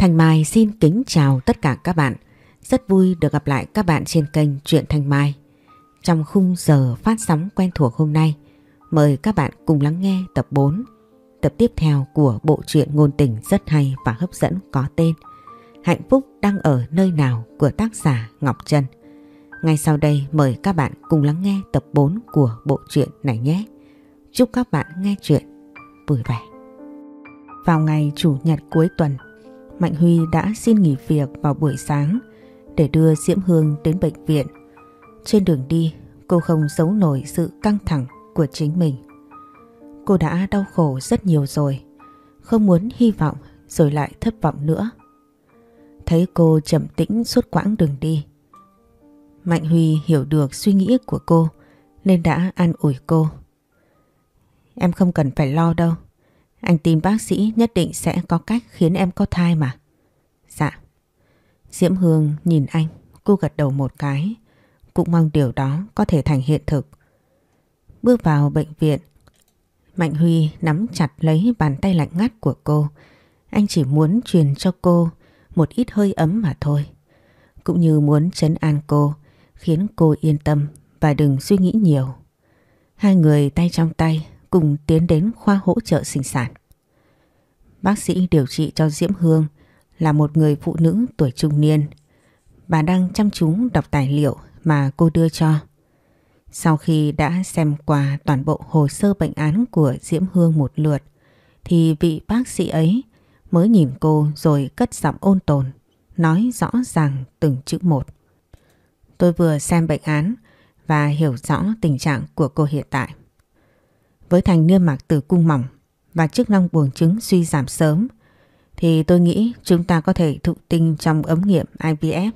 Thành Mai xin kính chào tất cả các bạn. Rất vui được gặp lại các bạn trên kênh Truyện Thành Mai. Trong khung giờ phát sóng quen thuộc hôm nay, mời các bạn cùng lắng nghe tập 4, tập tiếp theo của bộ truyện ngôn tình rất hay và hấp dẫn có tên Hạnh phúc đang ở nơi nào của tác giả Ngọc Trân. Ngay sau đây mời các bạn cùng lắng nghe tập 4 của bộ truyện này nhé. Chúc các bạn nghe chuyện vui vẻ. Vào ngày Chủ nhật cuối tuần, Mạnh Huy đã xin nghỉ việc vào buổi sáng để đưa Diễm Hương đến bệnh viện. Trên đường đi, cô không giấu nổi sự căng thẳng của chính mình. Cô đã đau khổ rất nhiều rồi, không muốn hy vọng rồi lại thất vọng nữa. Thấy cô trầm tĩnh suốt quãng đường đi. Mạnh Huy hiểu được suy nghĩ của cô nên đã an ủi cô. Em không cần phải lo đâu. Anh tin bác sĩ nhất định sẽ có cách khiến em có thai mà. Dạ. Diễm Hương nhìn anh, cô gật đầu một cái. Cũng mong điều đó có thể thành hiện thực. Bước vào bệnh viện, Mạnh Huy nắm chặt lấy bàn tay lạnh ngắt của cô. Anh chỉ muốn truyền cho cô một ít hơi ấm mà thôi. Cũng như muốn chấn an cô, khiến cô yên tâm và đừng suy nghĩ nhiều. Hai người tay trong tay cùng tiến đến khoa hỗ trợ sinh sản. Bác sĩ điều trị cho Diễm Hương là một người phụ nữ tuổi trung niên. Bà đang chăm chú đọc tài liệu mà cô đưa cho. Sau khi đã xem qua toàn bộ hồ sơ bệnh án của Diễm Hương một lượt, thì vị bác sĩ ấy mới nhìn cô rồi cất giọng ôn tồn, nói rõ ràng từng chữ một. Tôi vừa xem bệnh án và hiểu rõ tình trạng của cô hiện tại. Với thành niêm mạc tử cung mỏng và chức năng buồng trứng suy giảm sớm, thì tôi nghĩ chúng ta có thể thụ tinh trong ấm nghiệm IVF.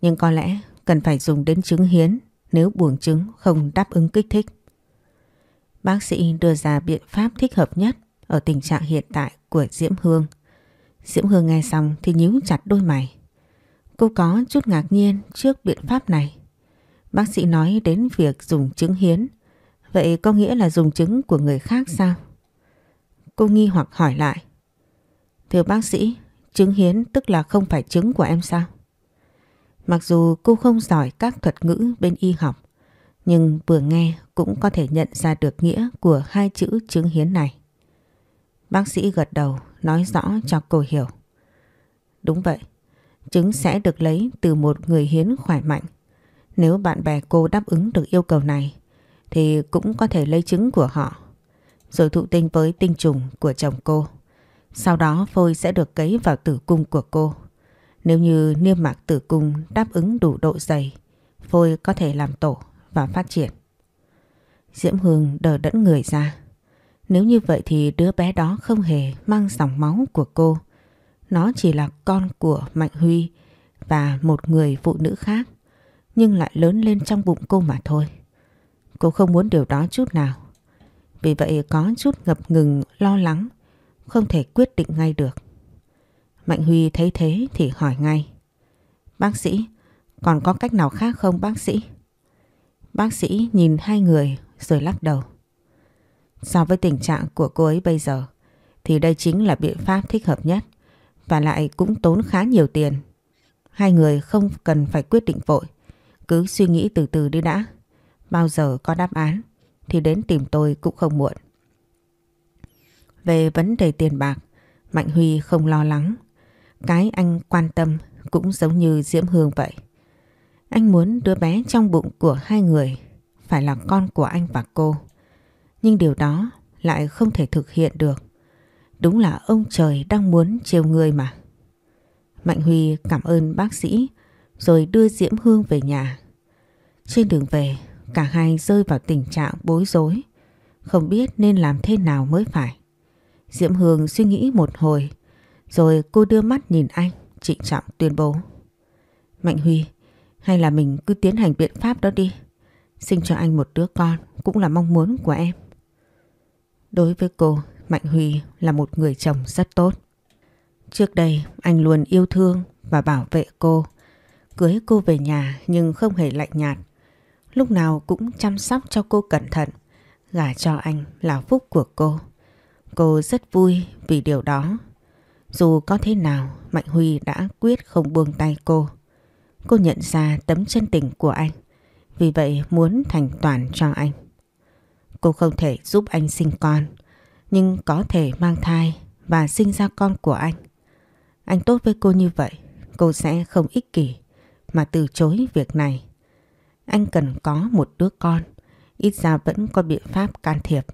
Nhưng có lẽ cần phải dùng đến trứng hiến nếu buồng trứng không đáp ứng kích thích. Bác sĩ đưa ra biện pháp thích hợp nhất ở tình trạng hiện tại của Diễm Hương. Diễm Hương nghe xong thì nhíu chặt đôi mày. Cô có chút ngạc nhiên trước biện pháp này. Bác sĩ nói đến việc dùng trứng hiến. Vậy có nghĩa là dùng trứng của người khác sao? Cô nghi hoặc hỏi lại. Thưa bác sĩ, trứng hiến tức là không phải trứng của em sao? Mặc dù cô không giỏi các thuật ngữ bên y học, nhưng vừa nghe cũng có thể nhận ra được nghĩa của hai chữ trứng hiến này. Bác sĩ gật đầu nói rõ cho cô hiểu. Đúng vậy, trứng sẽ được lấy từ một người hiến khỏe mạnh. Nếu bạn bè cô đáp ứng được yêu cầu này thì cũng có thể lấy trứng của họ rồi thụ tinh với tinh trùng của chồng cô. Sau đó phôi sẽ được cấy vào tử cung của cô. Nếu như niêm mạc tử cung đáp ứng đủ độ dày, phôi có thể làm tổ và phát triển. Diễm Hương đờ đẫn người ra. Nếu như vậy thì đứa bé đó không hề mang dòng máu của cô. Nó chỉ là con của Mạnh Huy và một người phụ nữ khác, nhưng lại lớn lên trong bụng cô mà thôi. Cô không muốn điều đó chút nào. Vì vậy có chút ngập ngừng lo lắng, không thể quyết định ngay được. Mạnh Huy thấy thế thì hỏi ngay. Bác sĩ, còn có cách nào khác không bác sĩ? Bác sĩ nhìn hai người rồi lắc đầu. So với tình trạng của cô ấy bây giờ thì đây chính là biện pháp thích hợp nhất và lại cũng tốn khá nhiều tiền. Hai người không cần phải quyết định vội, cứ suy nghĩ từ từ đi đã. Bao giờ có đáp án thì đến tìm tôi cũng không muộn. Về vấn đề tiền bạc, Mạnh Huy không lo lắng. Cái anh quan tâm cũng giống như Diễm Hương vậy. Anh muốn đứa bé trong bụng của hai người phải là con của anh và cô. Nhưng điều đó lại không thể thực hiện được. Đúng là ông trời đang muốn chiều người mà. Mạnh Huy cảm ơn bác sĩ rồi đưa Diễm Hương về nhà. Trên đường về, cả hai rơi vào tình trạng bối rối, không biết nên làm thế nào mới phải. Diễm Hương suy nghĩ một hồi, rồi cô đưa mắt nhìn anh, trịnh trọng tuyên bố. Mạnh Huy, hay là mình cứ tiến hành biện pháp đó đi. Sinh cho anh một đứa con cũng là mong muốn của em. Đối với cô, Mạnh Huy là một người chồng rất tốt. Trước đây anh luôn yêu thương và bảo vệ cô. Cưới cô về nhà nhưng không hề lạnh nhạt. Lúc nào cũng chăm sóc cho cô cẩn thận. Gả cho anh là phúc của cô. Cô rất vui vì điều đó. Dù có thế nào, Mạnh Huy đã quyết không buông tay cô. Cô nhận ra tấm chân tình của anh, vì vậy muốn thành toàn cho anh. Cô không thể giúp anh sinh con, nhưng có thể mang thai và sinh ra con của anh. Anh tốt với cô như vậy, cô sẽ không ích kỷ mà từ chối việc này. Anh cần có một đứa con, ít ra vẫn có biện pháp can thiệp,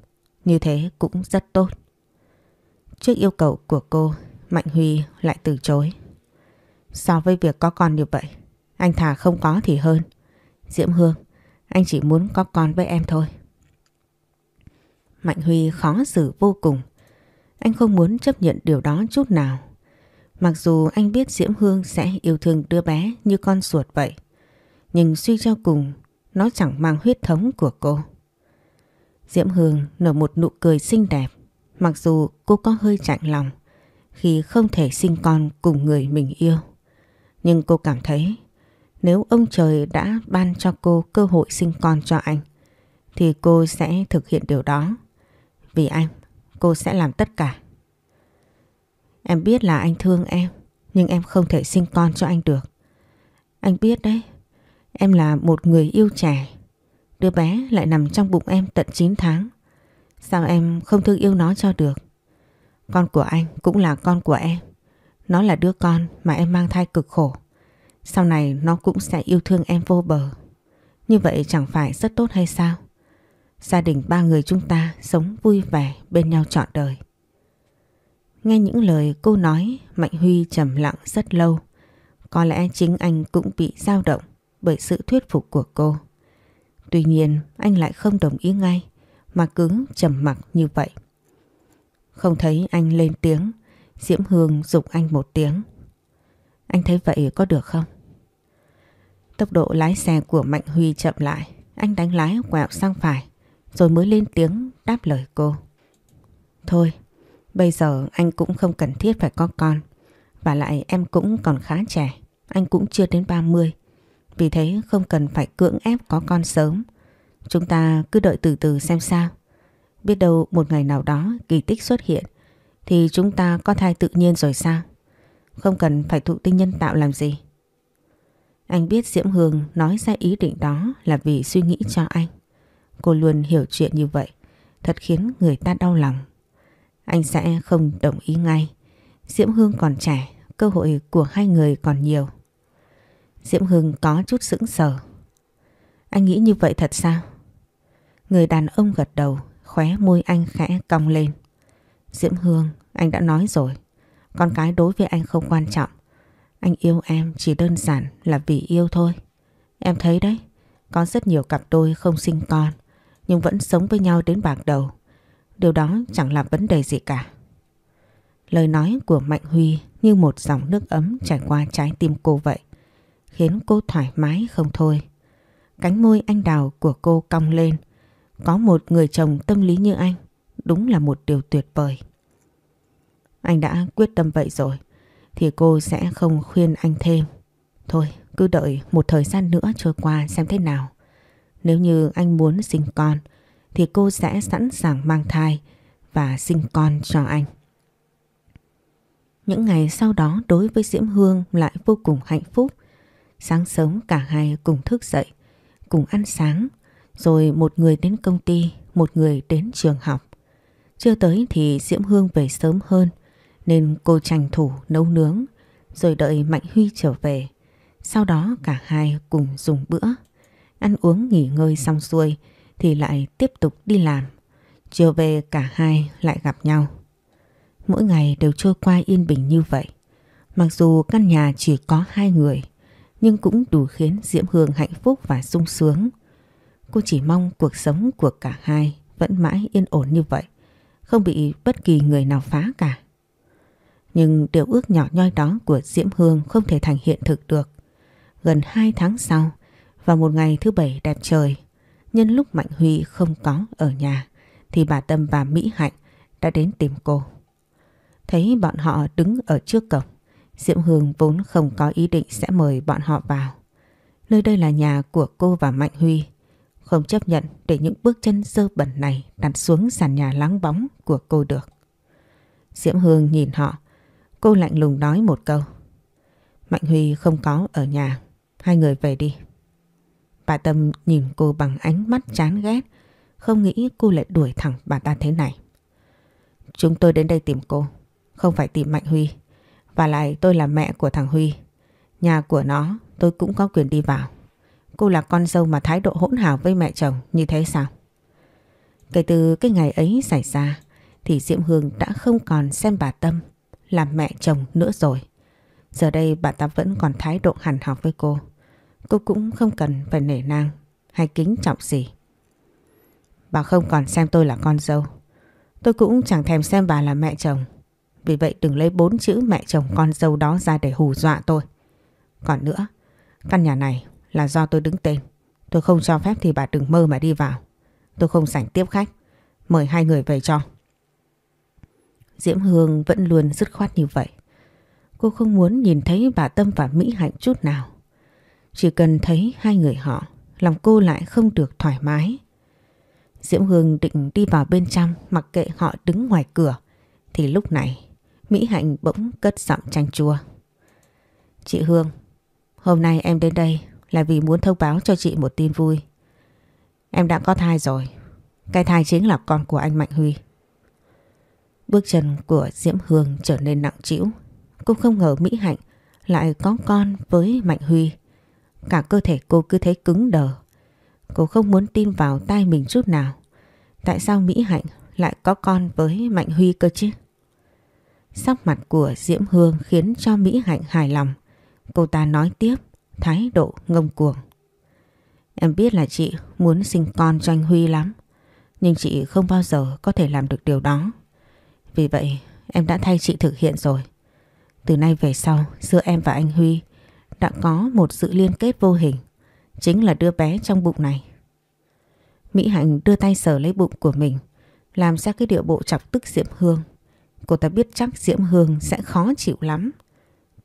như thế cũng rất tốt. Trước yêu cầu của cô, Mạnh Huy lại từ chối. So với việc có con như vậy, anh thà không có thì hơn. Diễm Hương, anh chỉ muốn có con với em thôi. Mạnh Huy khó xử vô cùng. Anh không muốn chấp nhận điều đó chút nào. Mặc dù anh biết Diễm Hương sẽ yêu thương đứa bé như con ruột vậy. Nhưng suy cho cùng, nó chẳng mang huyết thống của cô. Diễm Hương nở một nụ cười xinh đẹp. Mặc dù cô có hơi chạnh lòng khi không thể sinh con cùng người mình yêu. Nhưng cô cảm thấy nếu ông trời đã ban cho cô cơ hội sinh con cho anh thì cô sẽ thực hiện điều đó. Vì anh, cô sẽ làm tất cả. Em biết là anh thương em, nhưng em không thể sinh con cho anh được. Anh biết đấy, em là một người yêu trẻ. Đứa bé lại nằm trong bụng em tận 9 tháng. Sao em không thương yêu nó cho được? Con của anh cũng là con của em. Nó là đứa con mà em mang thai cực khổ. Sau này nó cũng sẽ yêu thương em vô bờ. Như vậy chẳng phải rất tốt hay sao? Gia đình ba người chúng ta sống vui vẻ bên nhau trọn đời. Nghe những lời cô nói, Mạnh Huy trầm lặng rất lâu. Có lẽ chính anh cũng bị dao động bởi sự thuyết phục của cô. Tuy nhiên, anh lại không đồng ý ngay, mà cứ trầm mặc như vậy. Không thấy anh lên tiếng, Diễm Hương dục anh một tiếng. Anh thấy vậy có được không? Tốc độ lái xe của Mạnh Huy chậm lại, anh đánh lái quẹo sang phải, rồi mới lên tiếng đáp lời cô. Thôi, bây giờ anh cũng không cần thiết phải có con, và lại em cũng còn khá trẻ, anh cũng chưa đến 30. Vì thế không cần phải cưỡng ép có con sớm. Chúng ta cứ đợi từ từ xem sao. Biết đâu một ngày nào đó kỳ tích xuất hiện thì chúng ta có thai tự nhiên rồi sao? Không cần phải thụ tinh nhân tạo làm gì. Anh biết Diễm Hương nói ra ý định đó là vì suy nghĩ cho anh. Cô luôn hiểu chuyện như vậy, thật khiến người ta đau lòng. Anh sẽ không đồng ý ngay. Diễm Hương còn trẻ, cơ hội của hai người còn nhiều. Diễm Hương có chút sững sờ. Anh nghĩ như vậy thật sao? Người đàn ông gật đầu, khóe môi anh khẽ cong lên. Diễm Hương, anh đã nói rồi. Con cái đối với anh không quan trọng. Anh yêu em chỉ đơn giản là vì yêu thôi. Em thấy đấy, có rất nhiều cặp đôi không sinh con nhưng vẫn sống với nhau đến bạc đầu. Điều đó chẳng là vấn đề gì cả. Lời nói của Mạnh Huy như một dòng nước ấm trải qua trái tim cô vậy, khiến cô thoải mái không thôi. Cánh môi anh đào của cô cong lên, có một người chồng tâm lý như anh, đúng là một điều tuyệt vời. Anh đã quyết tâm vậy rồi, thì cô sẽ không khuyên anh thêm. Thôi, cứ đợi một thời gian nữa trôi qua xem thế nào. Nếu như anh muốn sinh con thì cô sẽ sẵn sàng mang thai và sinh con cho anh. Những ngày sau đó đối với Diễm Hương lại vô cùng hạnh phúc. Sáng sớm cả hai cùng thức dậy, cùng ăn sáng, rồi một người đến công ty, một người đến trường học. Chưa tới thì Diễm Hương về sớm hơn, nên cô tranh thủ nấu nướng, rồi đợi Mạnh Huy trở về. Sau đó cả hai cùng dùng bữa. Ăn uống nghỉ ngơi xong xuôi thì lại tiếp tục đi làm. Chiều về cả hai lại gặp nhau. Mỗi ngày đều trôi qua yên bình như vậy. Mặc dù căn nhà chỉ có hai người, nhưng cũng đủ khiến Diễm Hương hạnh phúc và sung sướng. Cô chỉ mong cuộc sống của cả hai vẫn mãi yên ổn như vậy, không bị bất kỳ người nào phá cả. Nhưng điều ước nhỏ nhoi đó của Diễm Hương không thể thành hiện thực được. Gần hai tháng sau, vào một ngày thứ bảy đẹp trời, nhân lúc Mạnh Huy không có ở nhà, thì bà Tâm và Mỹ Hạnh đã đến tìm cô. Thấy bọn họ đứng ở trước cổng, Diễm Hương vốn không có ý định sẽ mời bọn họ vào. Nơi đây là nhà của cô và Mạnh Huy, không chấp nhận để những bước chân dơ bẩn này đặt xuống sàn nhà lắng bóng của cô được. Diễm Hương nhìn họ, Cô lạnh lùng nói một câu. Mạnh Huy không có ở nhà. Hai người về đi. Bà Tâm nhìn cô bằng ánh mắt chán ghét. Không nghĩ cô lại đuổi thẳng bà ta thế này. Chúng tôi đến đây tìm cô. Không phải tìm Mạnh Huy. Và lại tôi là mẹ của thằng Huy. Nhà của nó, tôi cũng có quyền đi vào. Cô là con dâu mà thái độ hỗn hào với mẹ chồng như thế sao? Kể từ cái ngày ấy xảy ra, thì Diễm Hương đã không còn xem bà Tâm làm mẹ chồng nữa rồi. Giờ đây bà ta vẫn còn thái độ hằn học với cô. Cô cũng không cần phải nể nang hay kính trọng gì. Bà không còn xem tôi là con dâu. Tôi cũng chẳng thèm xem bà là mẹ chồng. Vì vậy đừng lấy bốn chữ mẹ chồng con dâu đó ra để hù dọa tôi. Còn nữa, căn nhà này là do tôi đứng tên. Tôi không cho phép thì bà đừng mơ mà đi vào. Tôi không sảnh tiếp khách. Mời hai người về cho. Diễm Hương vẫn luôn dứt khoát như vậy. Cô không muốn nhìn thấy bà Tâm và Mỹ Hạnh chút nào. Chỉ cần thấy hai người họ, lòng cô lại không được thoải mái. Diễm Hương định đi vào bên trong mặc kệ họ đứng ngoài cửa. Thì lúc này, Mỹ Hạnh bỗng cất giọng chanh chua. Chị Hương, hôm nay em đến đây là vì muốn thông báo cho chị một tin vui. Em đã có thai rồi. Cái thai chính là con của anh Mạnh Huy. Bước chân của Diễm Hương trở nên nặng trĩu. Cô không ngờ Mỹ Hạnh lại có con với Mạnh Huy. Cả cơ thể cô cứ thấy cứng đờ. Cô không muốn tin vào tai mình chút nào. Tại sao Mỹ Hạnh lại có con với Mạnh Huy cơ chứ? Sắc mặt của Diễm Hương khiến cho Mỹ Hạnh hài lòng. Cô ta nói tiếp, thái độ ngông cuồng. Em biết là chị muốn sinh con cho anh Huy lắm. Nhưng chị không bao giờ có thể làm được điều đó. Vì vậy em đã thay chị thực hiện rồi. Từ nay về sau giữa em và anh Huy đã có một sự liên kết vô hình. Chính là đứa bé trong bụng này. Mỹ Hạnh đưa tay sờ lấy bụng của mình làm ra cái điệu bộ chọc tức Diễm Hương. Cô ta biết chắc Diễm Hương sẽ khó chịu lắm.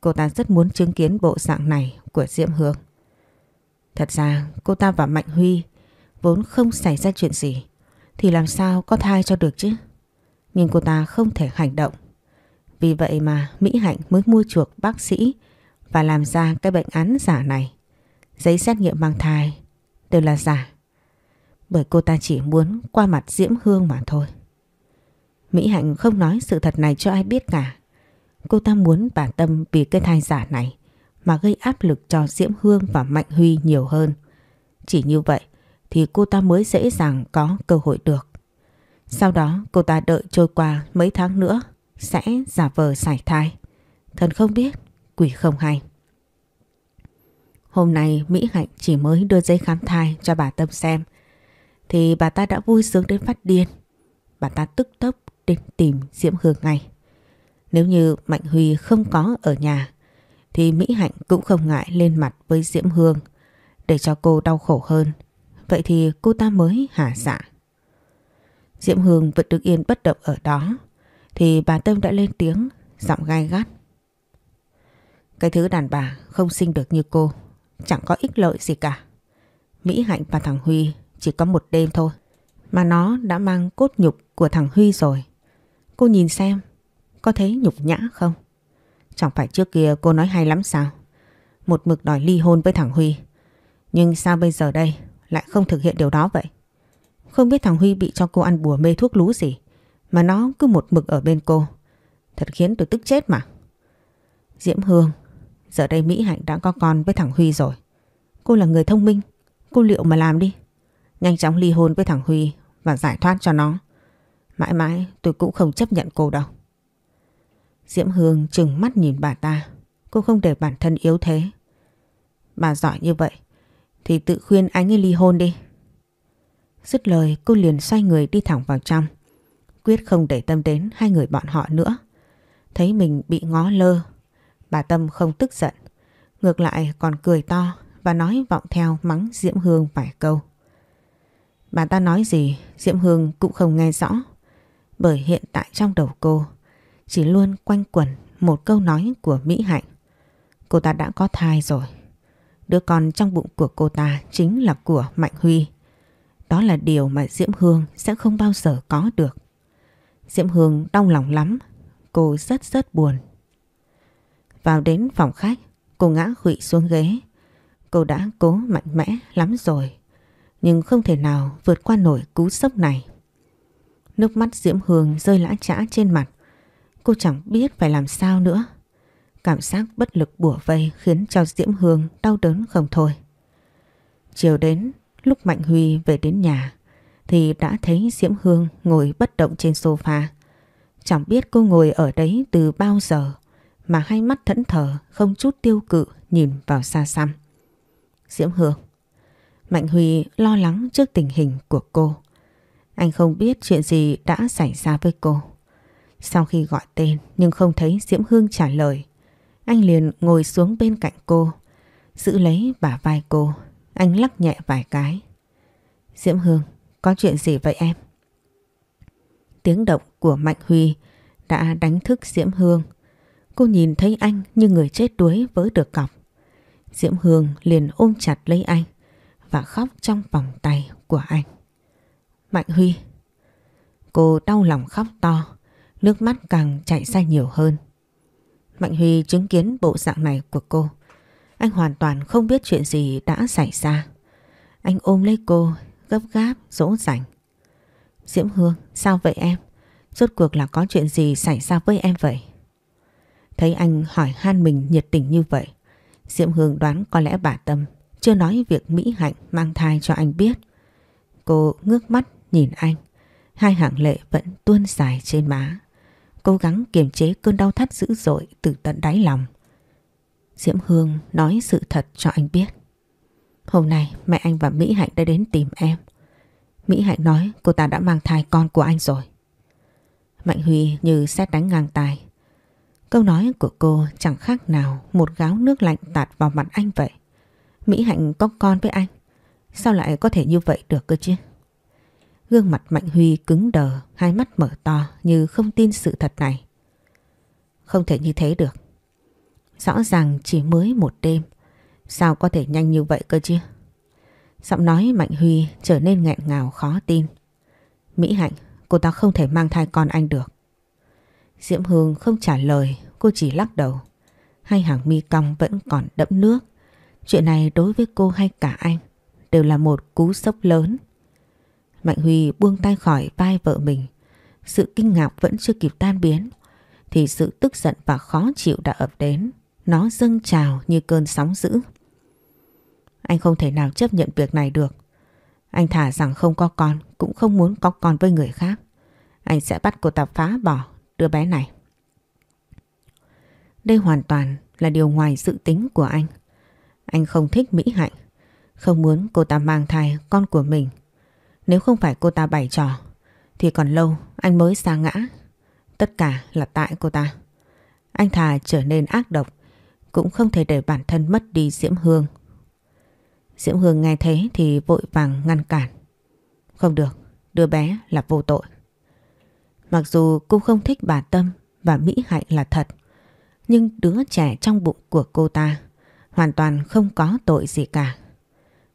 Cô ta rất muốn chứng kiến bộ dạng này của Diễm Hương. Thật ra, cô ta và Mạnh Huy vốn không xảy ra chuyện gì, thì làm sao có thai cho được chứ. Nhưng cô ta không thể hành động. Vì vậy mà Mỹ Hạnh mới mua chuộc bác sĩ và làm ra cái bệnh án giả này. Giấy xét nghiệm mang thai đều là giả. Bởi cô ta chỉ muốn qua mặt Diễm Hương mà thôi. Mỹ Hạnh không nói sự thật này cho ai biết cả. Cô ta muốn bà Tâm vì cái thai giả này mà gây áp lực cho Diễm Hương và Mạnh Huy nhiều hơn. Chỉ như vậy thì cô ta mới dễ dàng có cơ hội được. Sau đó cô ta đợi trôi qua mấy tháng nữa sẽ giả vờ sải thai. Thần không biết, quỷ không hay. Hôm nay Mỹ Hạnh chỉ mới đưa giấy khám thai cho bà Tâm xem thì bà ta đã vui sướng đến phát điên. Bà ta tức tốc đến tìm Diễm Hương ngay. Nếu như Mạnh Huy không có ở nhà, thì Mỹ Hạnh cũng không ngại lên mặt với Diễm Hương để cho cô đau khổ hơn. Vậy thì cô ta mới hả dạ. Diễm Hương vẫn đứng yên bất động ở đó, thì bà Tâm đã lên tiếng, giọng gai gắt. Cái thứ đàn bà không sinh được như cô, chẳng có ích lợi gì cả. Mỹ Hạnh và thằng Huy chỉ có một đêm thôi, mà nó đã mang cốt nhục của thằng Huy rồi. Cô nhìn xem có thấy nhục nhã không? Chẳng phải trước kia cô nói hay lắm sao? Một mực đòi ly hôn với thằng Huy. Nhưng sao bây giờ đây lại không thực hiện điều đó vậy? Không biết thằng Huy bị cho cô ăn bùa mê thuốc lú gì mà nó cứ một mực ở bên cô. Thật khiến tôi tức chết mà. Diễm Hương, giờ đây Mỹ Hạnh đã có con với thằng Huy rồi. Cô là người thông minh, cô liệu mà làm đi. Nhanh chóng ly hôn với thằng Huy và giải thoát cho nó. Mãi mãi, tôi cũng không chấp nhận cô đâu. Diễm Hương trừng mắt nhìn bà ta. Cô không để bản thân yếu thế. Bà giỏi như vậy, thì tự khuyên anh ấy ly hôn đi. Dứt lời, cô liền xoay người đi thẳng vào trong. Quyết không để tâm đến hai người bọn họ nữa. Thấy mình bị ngó lơ. Bà Tâm không tức giận. Ngược lại còn cười to và nói vọng theo mắng Diễm Hương vài câu. Bà ta nói gì, Diễm Hương cũng không nghe rõ. Bởi hiện tại trong đầu cô chỉ luôn quanh quẩn một câu nói của Mỹ Hạnh. Cô ta đã có thai rồi. Đứa con trong bụng của cô ta chính là của Mạnh Huy. Đó là điều mà Diễm Hương sẽ không bao giờ có được. Diễm Hương đau lòng lắm. Cô rất rất buồn. Vào đến phòng khách, cô ngã khụy xuống ghế. Cô đã cố mạnh mẽ lắm rồi, nhưng không thể nào vượt qua nổi cú sốc này. Nước mắt Diễm Hương rơi lã chã trên mặt. Cô chẳng biết phải làm sao nữa. Cảm giác bất lực bủa vây khiến cho Diễm Hương đau đớn không thôi. Chiều đến, lúc Mạnh Huy về đến nhà, thì đã thấy Diễm Hương ngồi bất động trên sofa. Chẳng biết cô ngồi ở đấy từ bao giờ mà hai mắt thẫn thờ không chút tiêu cự nhìn vào xa xăm. Diễm Hương Mạnh Huy lo lắng trước tình hình của cô. Anh không biết chuyện gì đã xảy ra với cô. Sau khi gọi tên nhưng không thấy Diễm Hương trả lời, anh liền ngồi xuống bên cạnh cô, giữ lấy bả vai cô, anh lắc nhẹ vài cái. Diễm Hương, có chuyện gì vậy em? Tiếng động của Mạnh Huy đã đánh thức Diễm Hương. Cô nhìn thấy anh như người chết đuối với được cọc. Diễm Hương liền ôm chặt lấy anh và khóc trong vòng tay của anh. Mạnh Huy. Cô đau lòng khóc to, nước mắt càng chảy ra nhiều hơn. Mạnh Huy chứng kiến bộ dạng này của cô. Anh hoàn toàn không biết chuyện gì đã xảy ra. Anh ôm lấy cô, gấp gáp, dỗ dành. Diễm Hương, sao vậy em? Rốt cuộc là có chuyện gì xảy ra với em vậy? Thấy anh hỏi han mình nhiệt tình như vậy, Diễm Hương đoán có lẽ bà Tâm chưa nói việc Mỹ Hạnh mang thai cho anh biết. Cô ngước mắt nhìn anh, hai hàng lệ vẫn tuôn dài trên má. Cố gắng kiềm chế cơn đau thắt dữ dội từ tận đáy lòng. Diễm Hương nói sự thật cho anh biết. Hôm nay mẹ anh và Mỹ Hạnh đã đến tìm em. Mỹ Hạnh nói cô ta đã mang thai con của anh rồi. Mạnh Huy như xét đánh ngang tài. Câu nói của cô chẳng khác nào một gáo nước lạnh tạt vào mặt anh vậy. Mỹ Hạnh có con với anh. Sao lại có thể như vậy được cơ chứ? Gương mặt Mạnh Huy cứng đờ, hai mắt mở to như không tin sự thật này. Không thể như thế được. Rõ ràng chỉ mới một đêm, sao có thể nhanh như vậy cơ chứ? Giọng nói Mạnh Huy trở nên nghẹn ngào khó tin. Mỹ Hạnh, cô ta không thể mang thai con anh được. Diễm Hương không trả lời, cô chỉ lắc đầu. Hai hàng mi cong vẫn còn đẫm nước. Chuyện này đối với cô hay cả anh đều là một cú sốc lớn. Mạnh Huy buông tay khỏi vai vợ mình. Sự kinh ngạc vẫn chưa kịp tan biến. Thì sự tức giận và khó chịu đã ập đến. Nó dâng trào như cơn sóng dữ. Anh không thể nào chấp nhận việc này được. Anh thả rằng không có con cũng không muốn có con với người khác. Anh sẽ bắt cô ta phá bỏ đứa bé này. Đây hoàn toàn là điều ngoài dự tính của anh. Anh không thích Mỹ Hạnh, không muốn cô ta mang thai con của mình. Nếu không phải cô ta bày trò, thì còn lâu anh mới xa ngã. Tất cả là tại cô ta. Anh thà trở nên ác độc, cũng không thể để bản thân mất đi Diễm Hương. Diễm Hương nghe thế thì vội vàng ngăn cản. Không được, đứa bé là vô tội. Mặc dù cô không thích bà Tâm và Mỹ Hạnh là thật, nhưng đứa trẻ trong bụng của cô ta hoàn toàn không có tội gì cả.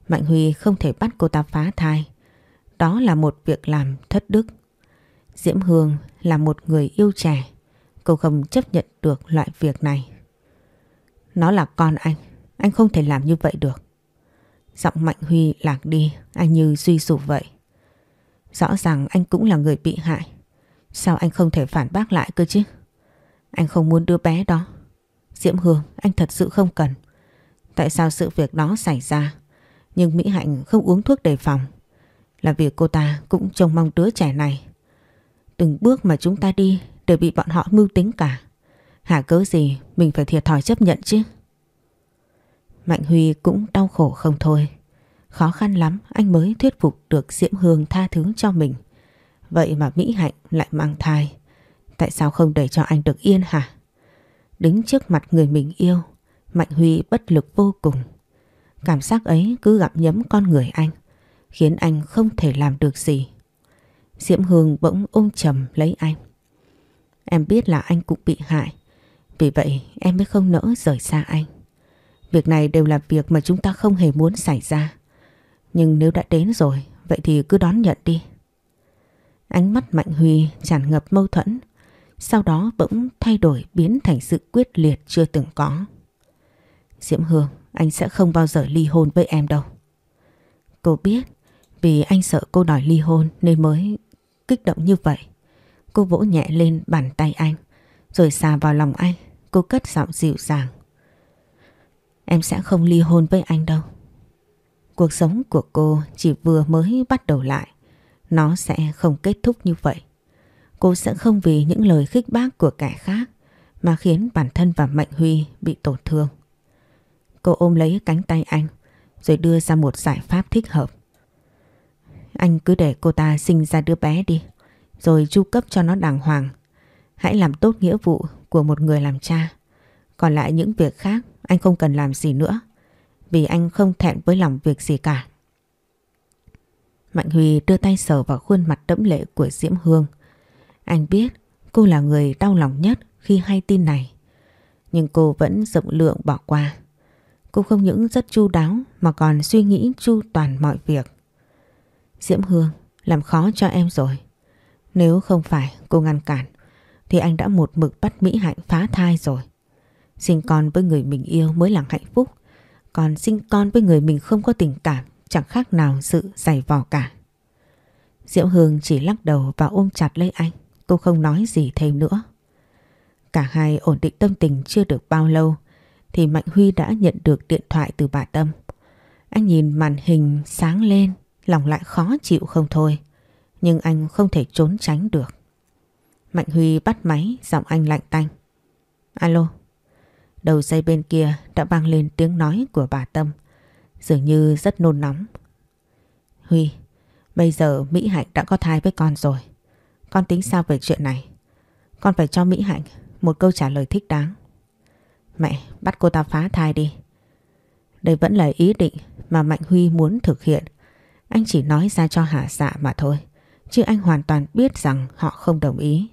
Mạnh Huy không thể bắt cô ta phá thai. Đó là một việc làm thất đức. Diễm Hương là một người yêu trẻ. Cô không chấp nhận được loại việc này. Nó là con anh. Anh không thể làm như vậy được. Giọng Mạnh Huy lạc đi. Anh như suy sụp vậy. Rõ ràng anh cũng là người bị hại. Sao anh không thể phản bác lại cơ chứ? Anh không muốn đứa bé đó. Diễm Hương, anh thật sự không cần. Tại sao sự việc đó xảy ra? Nhưng Mỹ Hạnh không uống thuốc đề phòng. Là vì cô ta cũng trông mong đứa trẻ này. Từng bước mà chúng ta đi đều bị bọn họ mưu tính cả. Hả cớ gì mình phải thiệt thòi chấp nhận chứ? Mạnh Huy cũng đau khổ không thôi. Khó khăn lắm anh mới thuyết phục được Diễm Hương tha thứ cho mình. Vậy mà Mỹ Hạnh lại mang thai. Tại sao không để cho anh được yên hả? Đứng trước mặt người mình yêu, Mạnh Huy bất lực vô cùng. Cảm giác ấy cứ gặm nhấm con người anh, khiến anh không thể làm được gì. Diễm Hương bỗng ôm chầm lấy anh. Em biết là anh cũng bị hại, vì vậy em mới không nỡ rời xa anh. Việc này đều là việc mà chúng ta không hề muốn xảy ra. Nhưng nếu đã đến rồi, vậy thì cứ đón nhận đi. Ánh mắt Mạnh Huy tràn ngập mâu thuẫn. sau đó bỗng thay đổi biến thành sự quyết liệt chưa từng có. Diễm Hương, anh sẽ không bao giờ ly hôn với em đâu. Cô biết vì anh sợ cô đòi ly hôn nên mới kích động như vậy. Cô vỗ nhẹ lên bàn tay anh, rồi xà vào lòng anh. Cô cất giọng dịu dàng. Em sẽ không ly hôn với anh đâu. Cuộc sống của cô chỉ vừa mới bắt đầu lại. Nó sẽ không kết thúc như vậy. Cô sẽ không vì những lời khích bác của kẻ khác mà khiến bản thân và Mạnh Huy bị tổn thương. Cô ôm lấy cánh tay anh, rồi đưa ra một giải pháp thích hợp. Anh cứ để cô ta sinh ra đứa bé đi, rồi chu cấp cho nó đàng hoàng. Hãy làm tốt nghĩa vụ của một người làm cha. Còn lại những việc khác, anh không cần làm gì nữa, vì anh không thẹn với lòng việc gì cả. Mạnh Huy đưa tay sờ vào khuôn mặt đẫm lệ của Diễm Hương. Anh biết cô là người đau lòng nhất khi hay tin này. Nhưng cô vẫn rộng lượng bỏ qua. Cô không những rất chu đáo mà còn suy nghĩ chu toàn mọi việc. Diễm Hương làm khó cho em rồi. Nếu không phải cô ngăn cản thì anh đã một mực bắt Mỹ Hạnh phá thai rồi. Sinh con với người mình yêu mới là hạnh phúc. Còn sinh con với người mình không có tình cảm chẳng khác nào sự giày vò cả. Diễm Hương chỉ lắc đầu và ôm chặt lấy anh. Cô không nói gì thêm nữa. Cả hai ổn định tâm tình chưa được bao lâu thì Mạnh Huy đã nhận được điện thoại từ bà Tâm. Anh nhìn màn hình sáng lên, lòng lại khó chịu không thôi. Nhưng anh không thể trốn tránh được. Mạnh Huy bắt máy, giọng anh lạnh tanh. Alo. Đầu dây bên kia đã vang lên tiếng nói của bà Tâm. Dường như rất nôn nóng. Huy, bây giờ Mỹ Hạnh đã có thai với con rồi. Con tính sao về chuyện này? Con phải cho Mỹ Hạnh một câu trả lời thích đáng. Mẹ, bắt cô ta phá thai đi. Đây vẫn là ý định mà Mạnh Huy muốn thực hiện. Anh chỉ nói ra cho hạ dạ mà thôi. Chứ anh hoàn toàn biết rằng họ không đồng ý.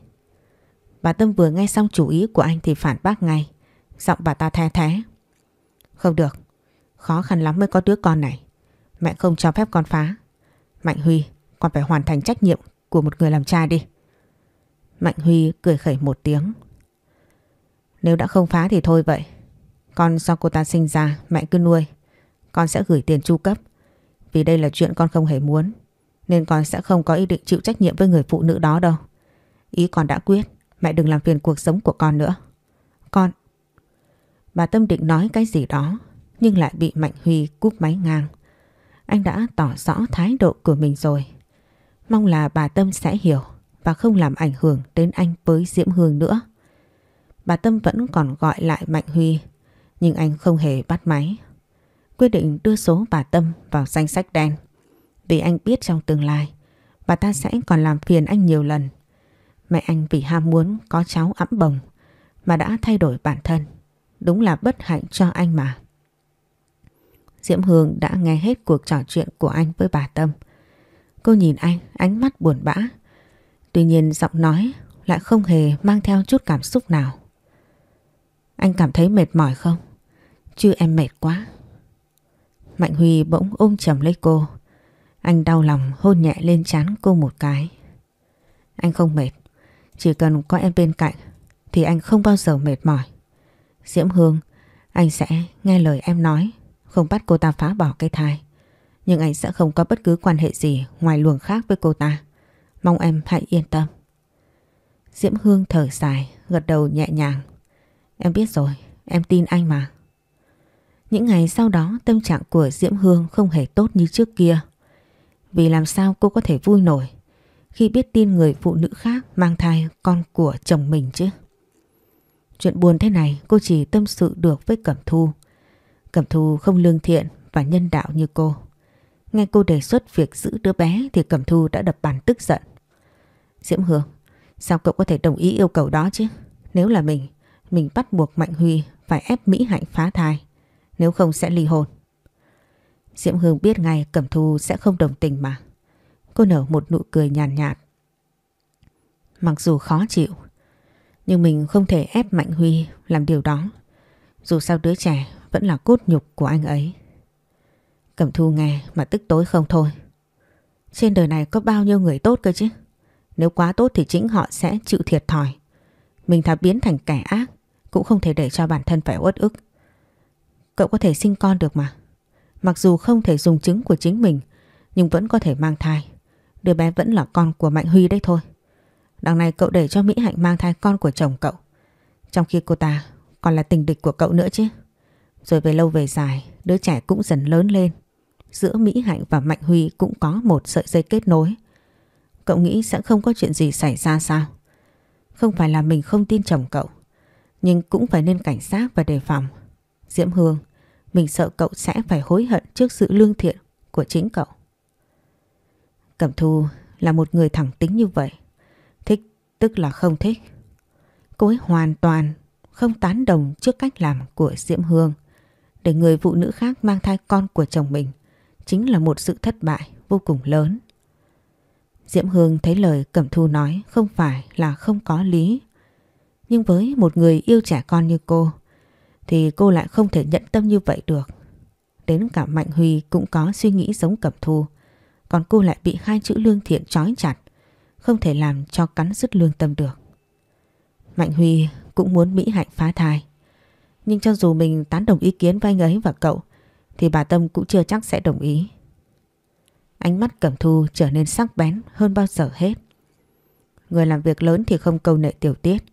Bà Tâm vừa nghe xong chủ ý của anh thì phản bác ngay. Giọng bà ta the thế. Không được. Khó khăn lắm mới có đứa con này. Mẹ không cho phép con phá. Mạnh Huy, con phải hoàn thành trách nhiệm của một người làm cha đi. Mạnh Huy cười khẩy một tiếng. Nếu đã không phá thì thôi vậy. Con do cô ta sinh ra, mẹ cứ nuôi. Con sẽ gửi tiền chu cấp. Vì đây là chuyện con không hề muốn. Nên con sẽ không có ý định chịu trách nhiệm với người phụ nữ đó đâu. Ý con đã quyết. Mẹ đừng làm phiền cuộc sống của con nữa. Con... Bà Tâm định nói cái gì đó, nhưng lại bị Mạnh Huy cúp máy ngang. Anh đã tỏ rõ thái độ của mình rồi. Mong là bà Tâm sẽ hiểu và không làm ảnh hưởng đến anh với Diễm Hương nữa. Bà Tâm vẫn còn gọi lại Mạnh Huy, nhưng anh không hề bắt máy. Quyết định đưa số bà Tâm vào danh sách đen vì anh biết trong tương lai bà ta sẽ còn làm phiền anh nhiều lần. Mẹ anh vì ham muốn có cháu ẵm bồng mà đã thay đổi bản thân. Đúng là bất hạnh cho anh mà. Diễm Hương đã nghe hết cuộc trò chuyện của anh với bà Tâm. Cô nhìn anh, ánh mắt buồn bã. Tuy nhiên giọng nói lại không hề mang theo chút cảm xúc nào. Anh cảm thấy mệt mỏi không? Chứ em mệt quá. Mạnh Huy bỗng ôm chầm lấy cô. Anh đau lòng hôn nhẹ lên trán cô một cái. Anh không mệt. Chỉ cần có em bên cạnh thì anh không bao giờ mệt mỏi. Diễm Hương, anh sẽ nghe lời em nói, không bắt cô ta phá bỏ cái thai. Nhưng anh sẽ không có bất cứ quan hệ gì ngoài luồng khác với cô ta. Mong em hãy yên tâm. Diễm Hương thở dài, gật đầu nhẹ nhàng. Em biết rồi, em tin anh mà. Những ngày sau đó tâm trạng của Diễm Hương không hề tốt như trước kia. Vì làm sao cô có thể vui nổi khi biết tin người phụ nữ khác mang thai con của chồng mình chứ. Chuyện buồn thế này cô chỉ tâm sự được với Cẩm Thu. Cẩm Thu không lương thiện và nhân đạo như cô. Nghe cô đề xuất việc giữ đứa bé thì Cẩm Thu đã đập bàn tức giận. Diễm Hương, sao cậu có thể đồng ý yêu cầu đó chứ? Nếu là mình, mình bắt buộc Mạnh Huy phải ép Mỹ Hạnh phá thai. Nếu không sẽ ly hôn. Diễm Hương biết ngay Cẩm Thu sẽ không đồng tình mà. Cô nở một nụ cười nhàn nhạt, nhạt. Mặc dù khó chịu, nhưng mình không thể ép Mạnh Huy làm điều đó. Dù sao đứa trẻ vẫn là cốt nhục của anh ấy. Cẩm Thu nghe mà tức tối không thôi. Trên đời này có bao nhiêu người tốt cơ chứ? Nếu quá tốt thì chính họ sẽ chịu thiệt thòi. Mình thà biến thành kẻ ác cũng không thể để cho bản thân phải uất ức. Cậu có thể sinh con được mà. Mặc dù không thể dùng trứng của chính mình nhưng vẫn có thể mang thai. Đứa bé vẫn là con của Mạnh Huy đấy thôi. Đằng này cậu để cho Mỹ Hạnh mang thai con của chồng cậu. Trong khi cô ta còn là tình địch của cậu nữa chứ. Rồi về lâu về dài, đứa trẻ cũng dần lớn lên. Giữa Mỹ Hạnh và Mạnh Huy cũng có một sợi dây kết nối. Cậu nghĩ sẽ không có chuyện gì xảy ra sao? Không phải là mình không tin chồng cậu. Nhưng cũng phải nên cảnh giác và đề phòng. Diễm Hương, mình sợ cậu sẽ phải hối hận trước sự lương thiện của chính cậu. Cẩm Thu là một người thẳng tính như vậy. Thích tức là không thích. Cô ấy hoàn toàn không tán đồng trước cách làm của Diễm Hương. Để người phụ nữ khác mang thai con của chồng mình chính là một sự thất bại vô cùng lớn. Diễm Hương thấy lời Cẩm Thu nói không phải là không có lý. Nhưng với một người yêu trẻ con như cô thì cô lại không thể nhận tâm như vậy được. Đến cả Mạnh Huy cũng có suy nghĩ giống Cẩm Thu. Còn cô lại bị hai chữ lương thiện trói chặt. Không thể làm cho cắn dứt lương tâm được. Mạnh Huy cũng muốn Mỹ Hạnh phá thai. Nhưng cho dù mình tán đồng ý kiến với anh ấy và cậu, thì bà Tâm cũng chưa chắc sẽ đồng ý. Ánh mắt Cẩm Thu trở nên sắc bén hơn bao giờ hết. Người làm việc lớn thì không câu nệ tiểu tiết.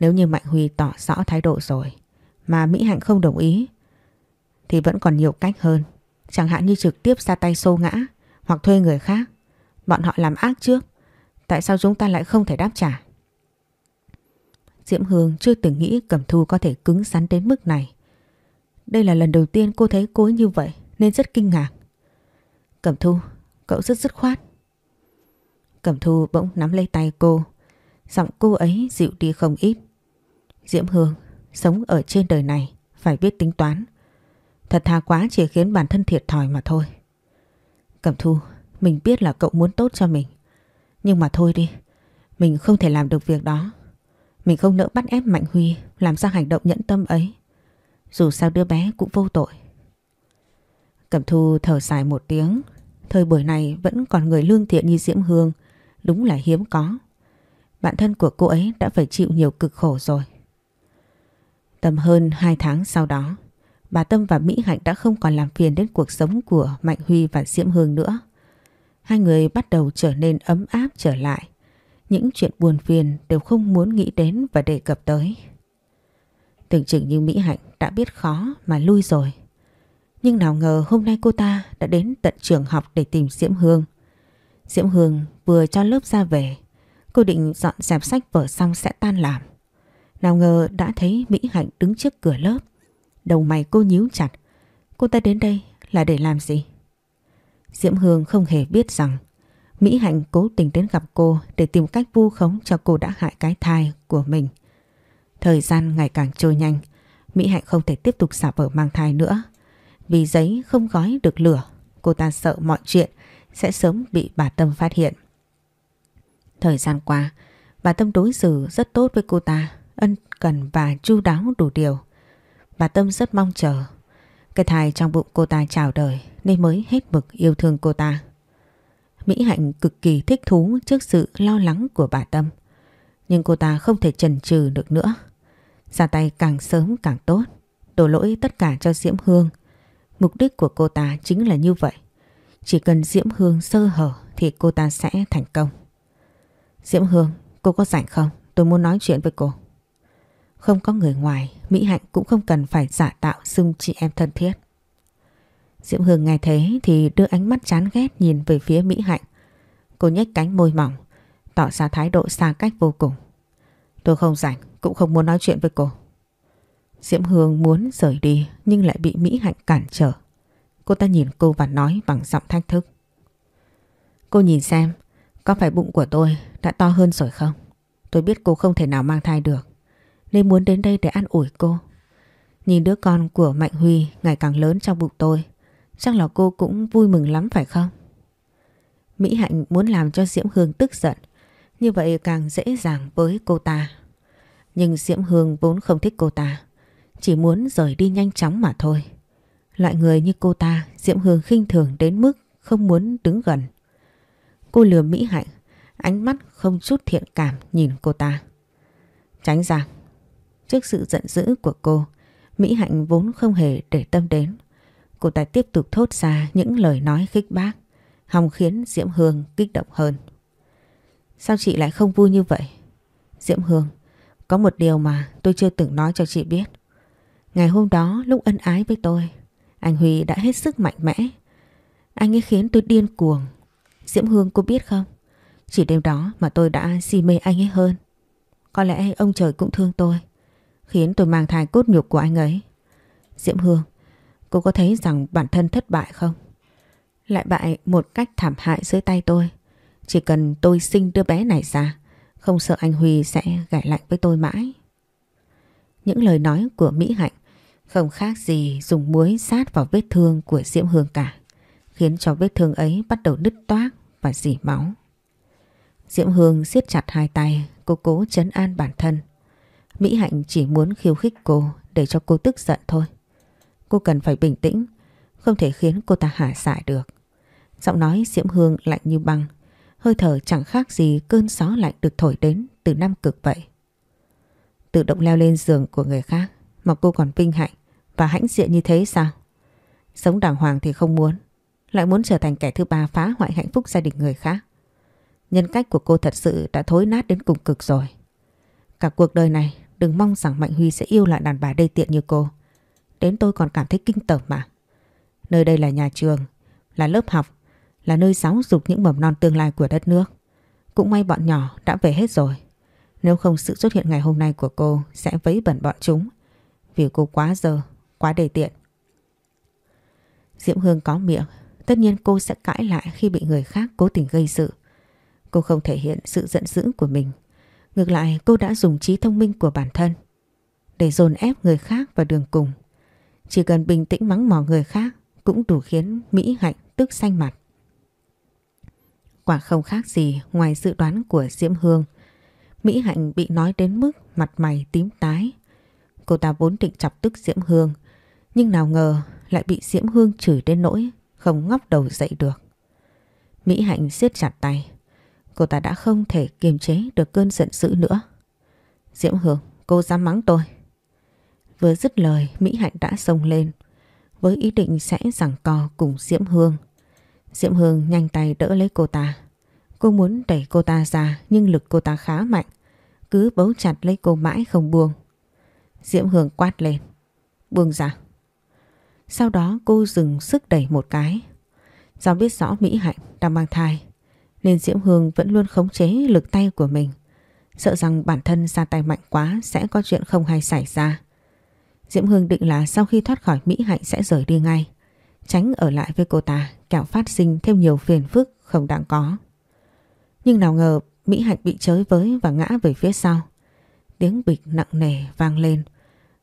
Nếu như Mạnh Huy tỏ rõ thái độ rồi mà Mỹ Hạnh không đồng ý thì vẫn còn nhiều cách hơn. Chẳng hạn như trực tiếp ra tay xô ngã hoặc thuê người khác. Bọn họ làm ác trước. Tại sao chúng ta lại không thể đáp trả? Diễm Hương chưa từng nghĩ Cẩm Thu có thể cứng rắn đến mức này. Đây là lần đầu tiên cô thấy cô ấy như vậy nên rất kinh ngạc. Cẩm Thu, cậu rất dứt khoát. Cẩm Thu bỗng nắm lấy tay cô. Giọng cô ấy dịu đi không ít. Diễm Hương, sống ở trên đời này phải biết tính toán. Thật thà quá chỉ khiến bản thân thiệt thòi mà thôi. Cẩm Thu, mình biết là cậu muốn tốt cho mình. Nhưng mà thôi đi, mình không thể làm được việc đó. Mình không nỡ bắt ép Mạnh Huy làm ra hành động nhẫn tâm ấy. Dù sao đứa bé cũng vô tội. Cẩm Thu thở dài một tiếng. Thời buổi này vẫn còn người lương thiện như Diễm Hương. Đúng là hiếm có. Bạn thân của cô ấy đã phải chịu nhiều cực khổ rồi. Tầm hơn 2 tháng sau đó, bà Tâm và Mỹ Hạnh đã không còn làm phiền đến cuộc sống của Mạnh Huy và Diễm Hương nữa. Hai người bắt đầu trở nên ấm áp trở lại. Những chuyện buồn phiền đều không muốn nghĩ đến và đề cập tới. Tưởng chừng như Mỹ Hạnh đã biết khó mà lui rồi. Nhưng nào ngờ hôm nay cô ta đã đến tận trường học để tìm Diễm Hương. Diễm Hương vừa cho lớp ra về, cô định dọn dẹp sách vở xong sẽ tan làm. Nào ngờ đã thấy Mỹ Hạnh đứng trước cửa lớp. Đầu mày cô nhíu chặt. Cô ta đến đây là để làm gì? Diễm Hương không hề biết rằng Mỹ Hạnh cố tình đến gặp cô để tìm cách vu khống cho cô đã hại cái thai của mình. Thời gian ngày càng trôi nhanh, Mỹ Hạnh không thể tiếp tục xả vở mang thai nữa. Vì giấy không gói được lửa, cô ta sợ mọi chuyện sẽ sớm bị bà Tâm phát hiện. Thời gian qua, bà Tâm đối xử rất tốt với cô ta, ân cần và chu đáo đủ điều. Bà Tâm rất mong chờ. Cái thai trong bụng cô ta chào đời nên mới hết mực yêu thương cô ta. Mỹ Hạnh cực kỳ thích thú trước sự lo lắng của bà Tâm. Nhưng cô ta không thể chần chừ được nữa. Ra tay càng sớm càng tốt. Đổ lỗi tất cả cho Diễm Hương. Mục đích của cô ta chính là như vậy. Chỉ cần Diễm Hương sơ hở thì cô ta sẽ thành công. Diễm Hương, cô có rảnh không? Tôi muốn nói chuyện với cô. Không có người ngoài, Mỹ Hạnh cũng không cần phải giả tạo xưng chị em thân thiết. Diễm Hương nghe thế thì đưa ánh mắt chán ghét nhìn về phía Mỹ Hạnh. Cô nhếch cánh môi mỏng, tỏ ra thái độ xa cách vô cùng. Tôi không rảnh, cũng không muốn nói chuyện với cô. Diễm Hương muốn rời đi nhưng lại bị Mỹ Hạnh cản trở. Cô ta nhìn cô và nói bằng giọng thách thức. Cô nhìn xem, có phải bụng của tôi đã to hơn rồi không? Tôi biết cô không thể nào mang thai được, nên muốn đến đây để an ủi cô. Nhìn đứa con của Mạnh Huy ngày càng lớn trong bụng tôi, chắc là cô cũng vui mừng lắm phải không? Mỹ Hạnh muốn làm cho Diễm Hương tức giận, như vậy càng dễ dàng với cô ta. Nhưng Diễm Hương vốn không thích cô ta, chỉ muốn rời đi nhanh chóng mà thôi. Loại người như cô ta, Diễm Hương khinh thường đến mức không muốn đứng gần. Cô lừa Mỹ Hạnh, ánh mắt không chút thiện cảm nhìn cô ta. Tránh ra. Trước sự giận dữ của cô, Mỹ Hạnh vốn không hề để tâm đến. Cô ta tiếp tục thốt ra những lời nói khích bác, hòng khiến Diễm Hương kích động hơn. Sao chị lại không vui như vậy? Diễm Hương, có một điều mà tôi chưa từng nói cho chị biết. Ngày hôm đó lúc ân ái với tôi, anh Huy đã hết sức mạnh mẽ. Anh ấy khiến tôi điên cuồng. Diễm Hương cô biết không? Chỉ đêm đó mà tôi đã si mê anh ấy hơn. Có lẽ ông trời cũng thương tôi, khiến tôi mang thai cốt nhục của anh ấy. Diễm Hương, cô có thấy rằng bản thân thất bại không? Lại bại một cách thảm hại dưới tay tôi. Chỉ cần tôi sinh đứa bé này ra, không sợ anh Huy sẽ gãi lạnh với tôi mãi. Những lời nói của Mỹ Hạnh không khác gì dùng muối sát vào vết thương của Diễm Hương cả, khiến cho vết thương ấy bắt đầu nứt toác và dỉ máu. Diễm Hương siết chặt hai tay, cô cố chấn an bản thân. Mỹ Hạnh chỉ muốn khiêu khích cô để cho cô tức giận thôi. Cô cần phải bình tĩnh, không thể khiến cô ta hả xại được. Giọng nói Diễm Hương lạnh như băng, hơi thở chẳng khác gì cơn gió lạnh được thổi đến từ năm cực vậy. Tự động leo lên giường của người khác mà cô còn vinh hạnh và hãnh diện như thế sao? Sống đàng hoàng thì không muốn, lại muốn trở thành kẻ thứ ba phá hoại hạnh phúc gia đình người khác. Nhân cách của cô thật sự đã thối nát đến cùng cực rồi. Cả cuộc đời này đừng mong rằng Mạnh Huy sẽ yêu lại đàn bà đê tiện như cô. Đến tôi còn cảm thấy kinh tởm mà. Nơi đây là nhà trường, là lớp học, là nơi giáo dục những mầm non tương lai của đất nước. Cũng may bọn nhỏ đã về hết rồi. Nếu không sự xuất hiện ngày hôm nay của cô sẽ vấy bẩn bọn chúng. Vì cô quá dơ, quá đề tiện. Diễm Hương có miệng, tất nhiên cô sẽ cãi lại khi bị người khác cố tình gây sự. Cô không thể hiện sự giận dữ của mình. Ngược lại cô đã dùng trí thông minh của bản thân để dồn ép người khác vào đường cùng. Chỉ cần bình tĩnh mắng mỏ người khác cũng đủ khiến Mỹ Hạnh tức xanh mặt. Quả không khác gì ngoài dự đoán của Diễm Hương. Mỹ Hạnh bị nói đến mức mặt mày tím tái. Cô ta vốn định chọc tức Diễm Hương, nhưng nào ngờ lại bị Diễm Hương chửi đến nỗi không ngóc đầu dậy được. Mỹ Hạnh siết chặt tay. Cô ta đã không thể kiềm chế được cơn giận dữ nữa. Diễm Hương, cô dám mắng tôi. Vừa dứt lời, Mỹ Hạnh đã xông lên với ý định sẽ giằng co cùng Diễm Hương. Diễm Hương nhanh tay đỡ lấy cô ta. Cô muốn đẩy cô ta ra nhưng lực cô ta khá mạnh. Cứ bấu chặt lấy cô mãi không buông. Diễm Hương quát lên. Buông ra. Sau đó cô dừng sức đẩy một cái. Do biết rõ Mỹ Hạnh đang mang thai nên Diễm Hương vẫn luôn khống chế lực tay của mình. Sợ rằng bản thân ra tay mạnh quá sẽ có chuyện không hay xảy ra. Diễm Hương định là sau khi thoát khỏi Mỹ Hạnh sẽ rời đi ngay. Tránh ở lại với cô ta, kẻo phát sinh thêm nhiều phiền phức không đáng có. Nhưng nào ngờ Mỹ Hạnh bị chới với và ngã về phía sau. Tiếng bịch nặng nề vang lên.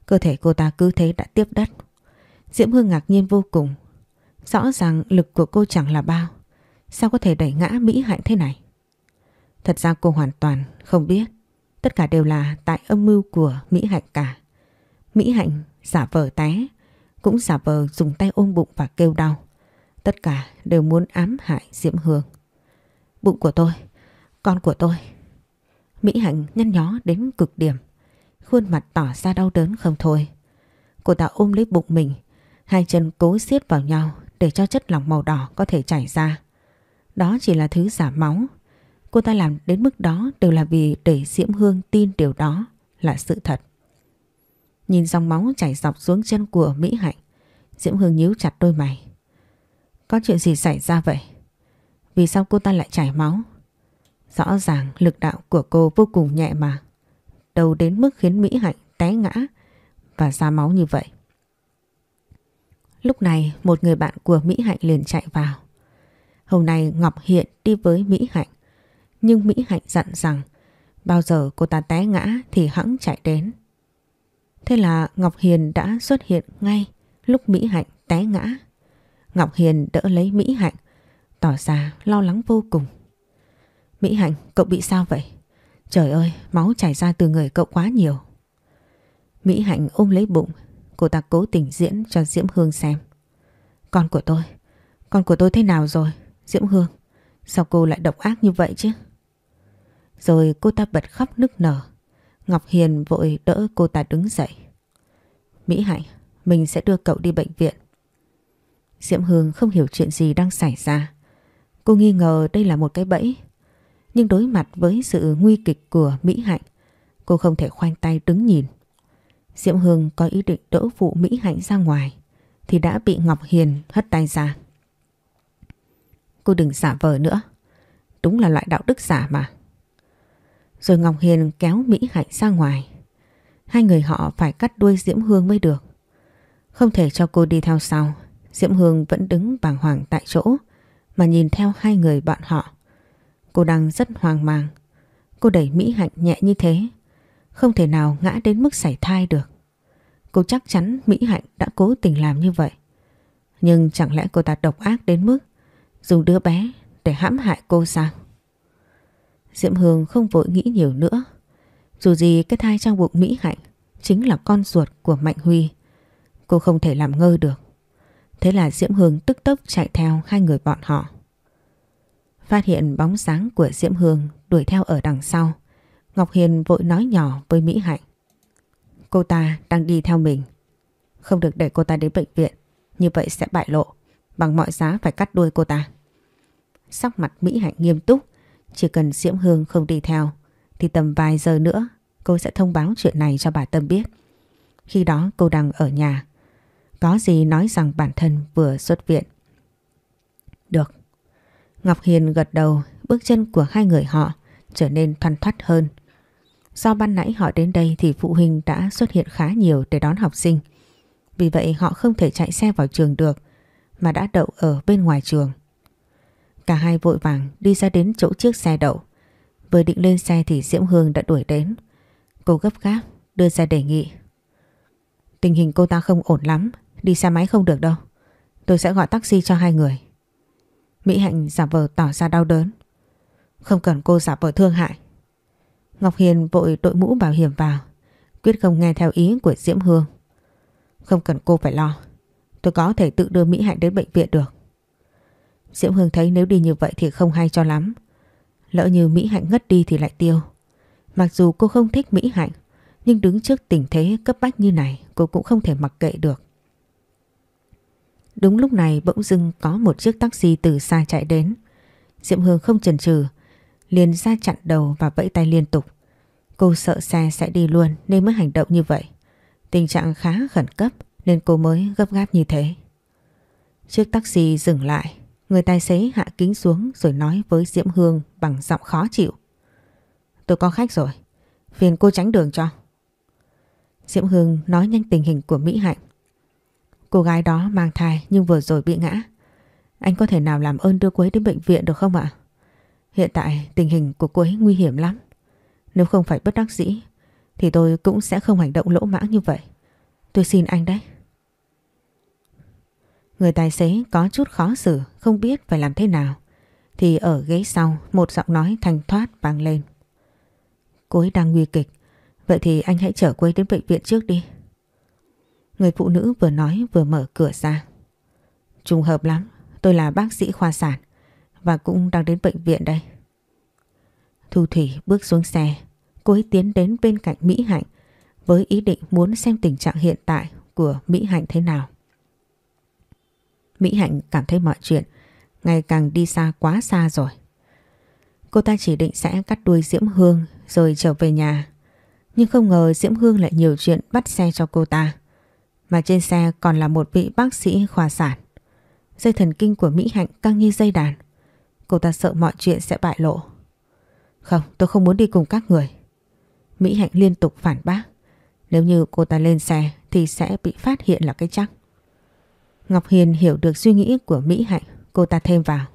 Cơ thể cô ta cứ thế đã tiếp đất. Diễm Hương ngạc nhiên vô cùng. Rõ ràng lực của cô chẳng là bao. Sao có thể đẩy ngã Mỹ Hạnh thế này? Thật ra cô hoàn toàn không biết. Tất cả đều là tại âm mưu của Mỹ Hạnh cả. Mỹ Hạnh giả vờ té, cũng giả vờ dùng tay ôm bụng và kêu đau. Tất cả đều muốn ám hại Diễm Hương. Bụng của tôi, con của tôi. Mỹ Hạnh nhăn nhó đến cực điểm. Khuôn mặt tỏ ra đau đớn không thôi. Cô ta ôm lấy bụng mình, hai chân cố siết vào nhau để cho chất lỏng màu đỏ có thể chảy ra. Đó chỉ là thứ giả máu. Cô ta làm đến mức đó đều là vì để Diễm Hương tin điều đó là sự thật. Nhìn dòng máu chảy dọc xuống chân của Mỹ Hạnh, Diễm Hương nhíu chặt đôi mày. Có chuyện gì xảy ra vậy? Vì sao cô ta lại chảy máu? Rõ ràng lực đạo của cô vô cùng nhẹ mà. Đầu đến mức khiến Mỹ Hạnh té ngã và ra máu như vậy. Lúc này một người bạn của Mỹ Hạnh liền chạy vào. Hôm nay Ngọc Hiện đi với Mỹ Hạnh. Nhưng Mỹ Hạnh dặn rằng bao giờ cô ta té ngã thì hẵng chạy đến. Thế là Ngọc Hiền đã xuất hiện ngay lúc Mỹ Hạnh té ngã. Ngọc Hiền đỡ lấy Mỹ Hạnh, tỏ ra lo lắng vô cùng. Mỹ Hạnh, cậu bị sao vậy? Trời ơi, máu chảy ra từ người cậu quá nhiều. Mỹ Hạnh ôm lấy bụng, cô ta cố tình diễn cho Diễm Hương xem. Con của tôi, con của tôi thế nào rồi? Diễm Hương, sao cô lại độc ác như vậy chứ? Rồi cô ta bật khóc nức nở. Ngọc Hiền vội đỡ cô ta đứng dậy. Mỹ Hạnh, mình sẽ đưa cậu đi bệnh viện. Diễm Hương không hiểu chuyện gì đang xảy ra. Cô nghi ngờ đây là một cái bẫy. Nhưng đối mặt với sự nguy kịch của Mỹ Hạnh, cô không thể khoanh tay đứng nhìn. Diễm Hương có ý định đỡ phụ Mỹ Hạnh ra ngoài thì đã bị Ngọc Hiền hất tay ra. Cô đừng giả vờ nữa. Đúng là loại đạo đức giả mà. Rồi Ngọc Hiền kéo Mỹ Hạnh ra ngoài. Hai người họ phải cắt đuôi Diễm Hương mới được. Không thể cho cô đi theo sau. Diễm Hương vẫn đứng bàng hoàng tại chỗ, mà nhìn theo hai người bạn họ. Cô đang rất hoang mang. Cô đẩy Mỹ Hạnh nhẹ như thế. Không thể nào ngã đến mức sảy thai được. Cô chắc chắn Mỹ Hạnh đã cố tình làm như vậy. Nhưng chẳng lẽ cô ta độc ác đến mức dùng đứa bé để hãm hại cô sao? Diệm Hương không vội nghĩ nhiều nữa. Dù gì cái thai trong bụng Mỹ Hạnh chính là con ruột của Mạnh Huy. Cô không thể làm ngơ được. Thế là Diễm Hương tức tốc chạy theo hai người bọn họ. Phát hiện bóng sáng của Diễm Hương đuổi theo ở đằng sau. Ngọc Hiền vội nói nhỏ với Mỹ Hạnh. Cô ta đang đi theo mình. Không được để cô ta đến bệnh viện. Như vậy sẽ bại lộ. Bằng mọi giá phải cắt đuôi cô ta. Sắc mặt Mỹ Hạnh nghiêm túc. Chỉ cần Diễm Hương không đi theo. Thì tầm vài giờ nữa cô sẽ thông báo chuyện này cho bà Tâm biết. Khi đó cô đang ở nhà. Có gì nói rằng bản thân vừa xuất viện. Được. Ngọc Hiền gật đầu, bước chân của hai người họ trở nên thoăn thoắt hơn. Do ban nãy họ đến đây thì phụ huynh đã xuất hiện khá nhiều để đón học sinh. Vì vậy họ không thể chạy xe vào trường được mà đã đậu ở bên ngoài trường. Cả hai vội vàng đi ra đến chỗ chiếc xe đậu. Vừa định lên xe thì Diễm Hương đã đuổi đến. Cô gấp gáp đưa ra đề nghị. Tình hình cô ta không ổn lắm, đi xe máy không được đâu. Tôi sẽ gọi taxi cho hai người. Mỹ Hạnh giả vờ tỏ ra đau đớn. Không cần cô giả vờ thương hại. Ngọc Hiền vội đội mũ bảo hiểm vào, quyết không nghe theo ý của Diễm Hương. Không cần cô phải lo, tôi có thể tự đưa Mỹ Hạnh đến bệnh viện được. Diễm Hương thấy nếu đi như vậy thì không hay cho lắm. Lỡ như Mỹ Hạnh ngất đi thì lại tiêu. Mặc dù cô không thích Mỹ Hạnh, nhưng đứng trước tình thế cấp bách như này cô cũng không thể mặc kệ được. Đúng lúc này bỗng dưng có một chiếc taxi từ xa chạy đến. Diệm Hương không chần chừ liền ra chặn đầu và vẫy tay liên tục. Cô sợ xe sẽ đi luôn nên mới hành động như vậy. Tình trạng khá khẩn cấp nên cô mới gấp gáp như thế. Chiếc taxi dừng lại, người tài xế hạ kính xuống rồi nói với Diễm Hương bằng giọng khó chịu. Tôi có khách rồi, phiền cô tránh đường cho. Diễm Hương nói nhanh tình hình của Mỹ Hạnh. Cô gái đó mang thai nhưng vừa rồi bị ngã. Anh có thể nào làm ơn đưa cô ấy đến bệnh viện được không ạ? Hiện tại tình hình của cô ấy nguy hiểm lắm. Nếu không phải bất đắc dĩ thì tôi cũng sẽ không hành động lỗ mãng như vậy. Tôi xin anh đấy. Người tài xế có chút khó xử không biết phải làm thế nào. Thì ở ghế sau một giọng nói thanh thoát vang lên. Cô ấy đang nguy kịch. Vậy thì anh hãy chở cô ấy đến bệnh viện trước đi. Người phụ nữ vừa nói vừa mở cửa ra. Trùng hợp lắm, tôi là bác sĩ khoa sản và cũng đang đến bệnh viện đây. Thu Thủy bước xuống xe, cô ấy tiến đến bên cạnh Mỹ Hạnh với ý định muốn xem tình trạng hiện tại của Mỹ Hạnh thế nào. Mỹ Hạnh cảm thấy mọi chuyện ngày càng đi xa quá xa rồi. Cô ta chỉ định sẽ cắt đuôi Diễm Hương rồi trở về nhà. Nhưng không ngờ Diễm Hương lại nhiều chuyện bắt xe cho cô ta. Mà trên xe còn là một vị bác sĩ khoa sản. Dây thần kinh của Mỹ Hạnh căng như dây đàn. Cô ta sợ mọi chuyện sẽ bại lộ. Không, tôi không muốn đi cùng các người. Mỹ Hạnh liên tục phản bác. Nếu như cô ta lên xe thì sẽ bị phát hiện là cái chắc. Ngọc Hiền hiểu được suy nghĩ của Mỹ Hạnh, cô ta thêm vào.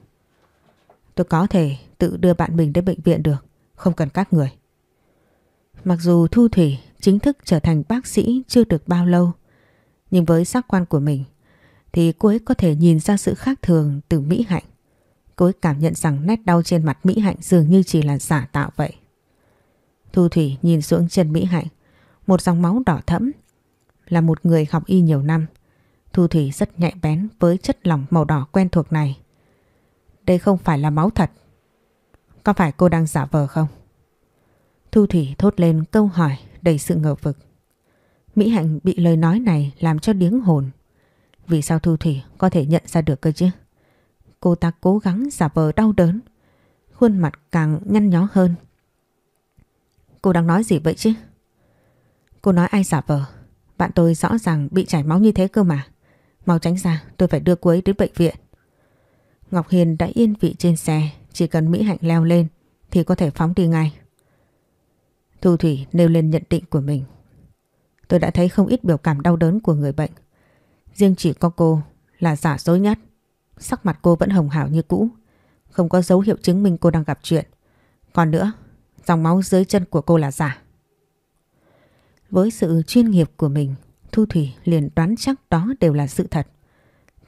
Tôi có thể tự đưa bạn mình đến bệnh viện được, không cần các người. Mặc dù Thu Thủy chính thức trở thành bác sĩ chưa được bao lâu, nhưng với giác quan của mình thì cô ấy có thể nhìn ra sự khác thường từ Mỹ Hạnh. Cô ấy cảm nhận rằng nét đau trên mặt Mỹ Hạnh dường như chỉ là giả tạo vậy. Thu Thủy nhìn xuống chân Mỹ Hạnh, một dòng máu đỏ thẫm. Là một người học y nhiều năm, Thu Thủy rất nhạy bén với chất lỏng màu đỏ quen thuộc này. Đây không phải là máu thật. Có phải cô đang giả vờ không? Thu Thủy thốt lên câu hỏi đầy sự ngờ vực. Mỹ Hạnh bị lời nói này làm cho điếng hồn. Vì sao Thu Thủy có thể nhận ra được cơ chứ? Cô ta cố gắng giả vờ đau đớn. Khuôn mặt càng nhăn nhó hơn. Cô đang nói gì vậy chứ? Cô nói ai giả vờ? Bạn tôi rõ ràng bị chảy máu như thế cơ mà. Mau tránh ra, tôi phải đưa cô ấy đến bệnh viện. Ngọc Hiền đã yên vị trên xe, chỉ cần Mỹ Hạnh leo lên thì có thể phóng đi ngay. Thu Thủy nêu lên nhận định của mình. Tôi đã thấy không ít biểu cảm đau đớn của người bệnh. Riêng chỉ có cô là giả dối nhất. Sắc mặt cô vẫn hồng hào như cũ. Không có dấu hiệu chứng minh cô đang gặp chuyện. Còn nữa, dòng máu dưới chân của cô là giả. Với sự chuyên nghiệp của mình, Thu Thủy liền đoán chắc đó đều là sự thật.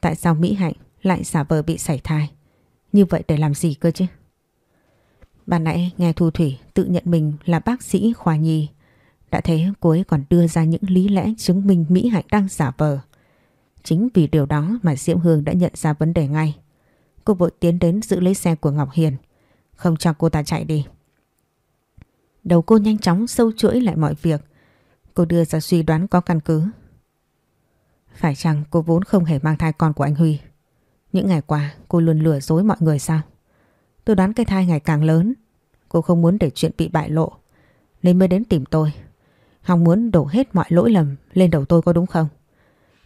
Tại sao Mỹ Hạnh lại giả vờ bị sảy thai? Như vậy để làm gì cơ chứ? Ban nãy nghe Thu Thủy tự nhận mình là bác sĩ khoa nhi. Đã thế cô ấy còn đưa ra những lý lẽ chứng minh Mỹ Hạnh đang giả vờ. Chính vì điều đó mà Diễm Hương đã nhận ra vấn đề ngay. Cô vội tiến đến giữ lấy xe của Ngọc Hiền. Không cho cô ta chạy đi. Đầu cô nhanh chóng sâu chuỗi lại mọi việc. Cô đưa ra suy đoán có căn cứ. Phải chăng cô vốn không hề mang thai con của anh Huy? Những ngày qua, cô luôn lừa dối mọi người sao? Tôi đoán cái thai ngày càng lớn. Cô không muốn để chuyện bị bại lộ. Nên mới đến tìm tôi. Hòng muốn đổ hết mọi lỗi lầm lên đầu tôi có đúng không?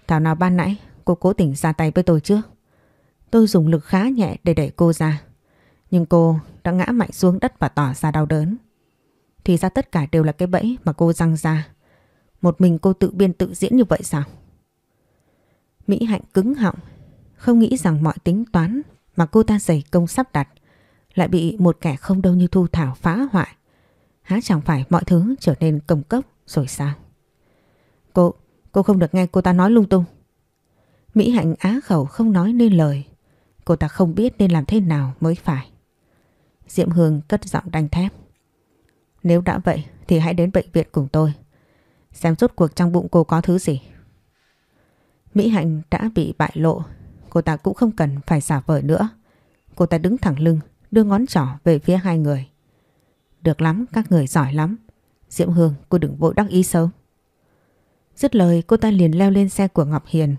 Thảo nào ban nãy, cô cố tình ra tay với tôi trước. Tôi dùng lực khá nhẹ để đẩy cô ra. Nhưng cô đã ngã mạnh xuống đất và tỏ ra đau đớn. Thì ra tất cả đều là cái bẫy mà cô răng ra. Một mình cô tự biên tự diễn như vậy sao? Mỹ Hạnh cứng họng. Không nghĩ rằng mọi tính toán mà cô ta dày công sắp đặt lại bị một kẻ không đâu như Thu Thảo phá hoại. Há chẳng phải mọi thứ trở nên công cốc rồi sao? Cô, cô không được nghe cô ta nói lung tung. Mỹ Hạnh á khẩu không nói nên lời. Cô ta không biết nên làm thế nào mới phải. Diệm Hương cất giọng đanh thép. Nếu đã vậy thì hãy đến bệnh viện cùng tôi. Xem rốt cuộc trong bụng cô có thứ gì. Mỹ Hạnh đã bị bại lộ. Cô ta cũng không cần phải xả vờ nữa. Cô ta đứng thẳng lưng, đưa ngón trỏ về phía hai người. Được lắm, các người giỏi lắm. diễm Hương, cô đừng vội đắc ý sớm Dứt lời cô ta liền leo lên xe của Ngọc Hiền.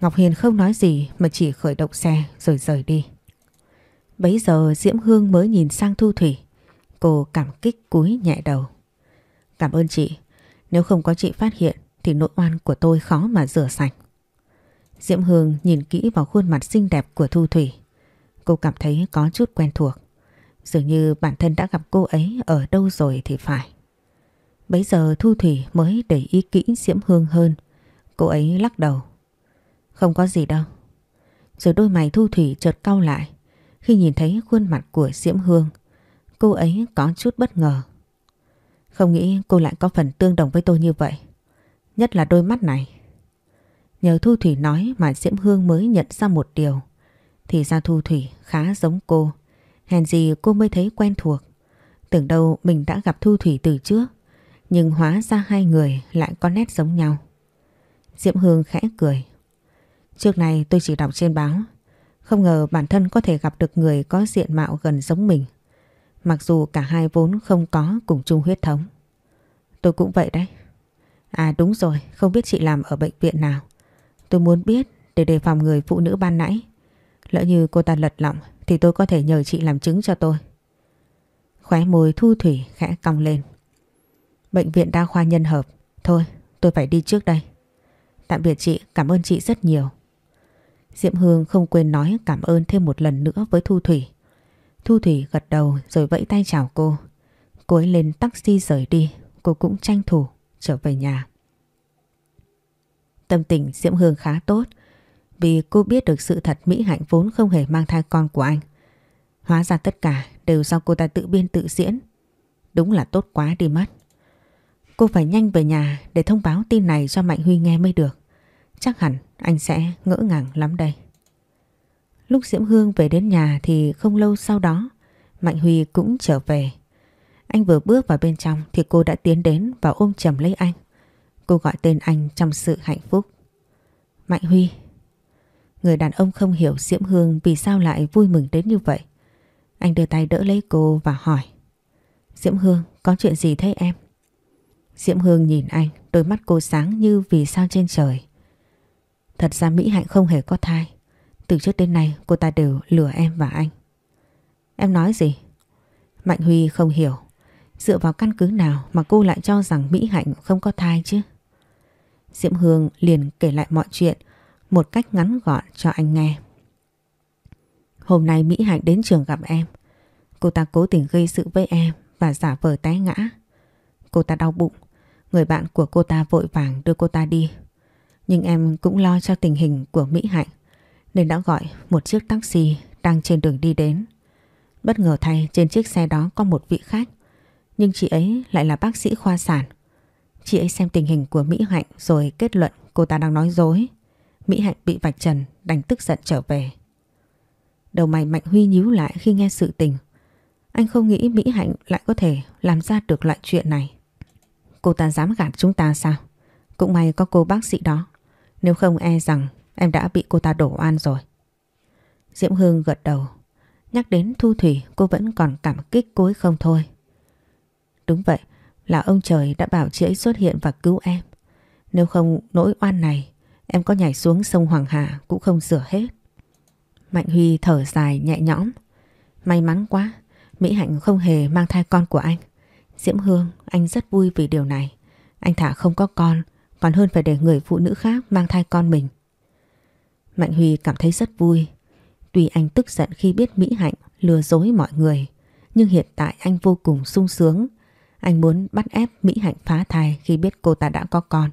Ngọc Hiền không nói gì mà chỉ khởi động xe rồi rời đi. Bấy giờ Diễm Hương mới nhìn sang Thu Thủy. Cô cảm kích cúi nhẹ đầu. Cảm ơn chị. Nếu không có chị phát hiện, thì nỗi oan của tôi khó mà rửa sạch. Diễm Hương nhìn kỹ vào khuôn mặt xinh đẹp của Thu Thủy. Cô cảm thấy có chút quen thuộc. Dường như bản thân đã gặp cô ấy ở đâu rồi thì phải. Bấy giờ Thu Thủy mới để ý kỹ Diễm Hương hơn. Cô ấy lắc đầu. Không có gì đâu. Rồi đôi mày Thu Thủy chợt cau lại khi nhìn thấy khuôn mặt của Diễm Hương. Cô ấy có chút bất ngờ. Không nghĩ cô lại có phần tương đồng với tôi như vậy. Nhất là đôi mắt này. Nhờ Thu Thủy nói mà Diễm Hương mới nhận ra một điều. Thì ra Thu Thủy khá giống cô. Hèn gì cô mới thấy quen thuộc. Tưởng đâu mình đã gặp Thu Thủy từ trước. Nhưng hóa ra hai người lại có nét giống nhau. Diễm Hương khẽ cười. Trước này tôi chỉ đọc trên báo. Không ngờ bản thân có thể gặp được người có diện mạo gần giống mình. Mặc dù cả hai vốn không có cùng chung huyết thống. Tôi cũng vậy đấy. À đúng rồi, không biết chị làm ở bệnh viện nào. Tôi muốn biết để đề phòng người phụ nữ ban nãy. Lỡ như cô ta lật lọng thì tôi có thể nhờ chị làm chứng cho tôi. Khóe môi thu thủy khẽ cong lên. Bệnh viện đa khoa nhân hợp. Thôi, tôi phải đi trước đây. Tạm biệt chị, cảm ơn chị rất nhiều. Diệm Hương không quên nói cảm ơn thêm một lần nữa với Thu Thủy. Thu Thủy gật đầu rồi vẫy tay chào cô. Cô ấy lên taxi rời đi, cô cũng tranh thủ trở về nhà. Tâm tình Diễm Hương khá tốt vì cô biết được sự thật Mỹ Hạnh vốn không hề mang thai con của anh. Hóa ra tất cả đều do cô ta tự biên tự diễn. Đúng là tốt quá đi mất. Cô phải nhanh về nhà để thông báo tin này cho Mạnh Huy nghe mới được. Chắc hẳn anh sẽ ngỡ ngàng lắm đây. Lúc Diễm Hương về đến nhà thì không lâu sau đó Mạnh Huy cũng trở về. Anh vừa bước vào bên trong thì cô đã tiến đến và ôm chầm lấy anh. Cô gọi tên anh trong sự hạnh phúc. Mạnh Huy. Người đàn ông không hiểu Diễm Hương vì sao lại vui mừng đến như vậy. Anh đưa tay đỡ lấy cô và hỏi. Diễm Hương, có chuyện gì thế em? Diễm Hương nhìn anh, đôi mắt cô sáng như vì sao trên trời. Thật ra Mỹ Hạnh không hề có thai. Từ trước đến nay, cô ta đều lừa em và anh. Em nói gì? Mạnh Huy không hiểu. Dựa vào căn cứ nào mà cô lại cho rằng Mỹ Hạnh không có thai chứ? Diễm Hương liền kể lại mọi chuyện một cách ngắn gọn cho anh nghe. Hôm nay Mỹ Hạnh đến trường gặp em. Cô ta cố tình gây sự với em và giả vờ té ngã. Cô ta đau bụng. Người bạn của cô ta vội vàng đưa cô ta đi. Nhưng em cũng lo cho tình hình của Mỹ Hạnh nên đã gọi một chiếc taxi đang trên đường đi đến. Bất ngờ thay trên chiếc xe đó có một vị khách, nhưng chị ấy lại là bác sĩ khoa sản. Chị ấy xem tình hình của Mỹ Hạnh rồi kết luận cô ta đang nói dối. Mỹ Hạnh bị vạch trần, đành tức giận trở về. Đầu mày Mạnh Huy nhíu lại khi nghe sự tình. Anh không nghĩ Mỹ Hạnh lại có thể làm ra được loại chuyện này. Cô ta dám gạt chúng ta sao? Cũng may có cô bác sĩ đó. Nếu không e rằng em đã bị cô ta đổ oan rồi. Diễm Hương gật đầu. Nhắc đến Thu Thủy cô vẫn còn cảm kích cối không thôi. Đúng vậy, là ông trời đã bảo chị ấy xuất hiện và cứu em. Nếu không nỗi oan này, em có nhảy xuống sông Hoàng Hà cũng không sửa hết. Mạnh Huy thở dài nhẹ nhõm. May mắn quá, Mỹ Hạnh không hề mang thai con của anh. Diễm Hương, anh rất vui vì điều này. Anh thả không có con, còn hơn phải để người phụ nữ khác mang thai con mình. Mạnh Huy cảm thấy rất vui. Tuy anh tức giận khi biết Mỹ Hạnh lừa dối mọi người, nhưng hiện tại anh vô cùng sung sướng anh muốn bắt ép Mỹ Hạnh phá thai khi biết cô ta đã có con.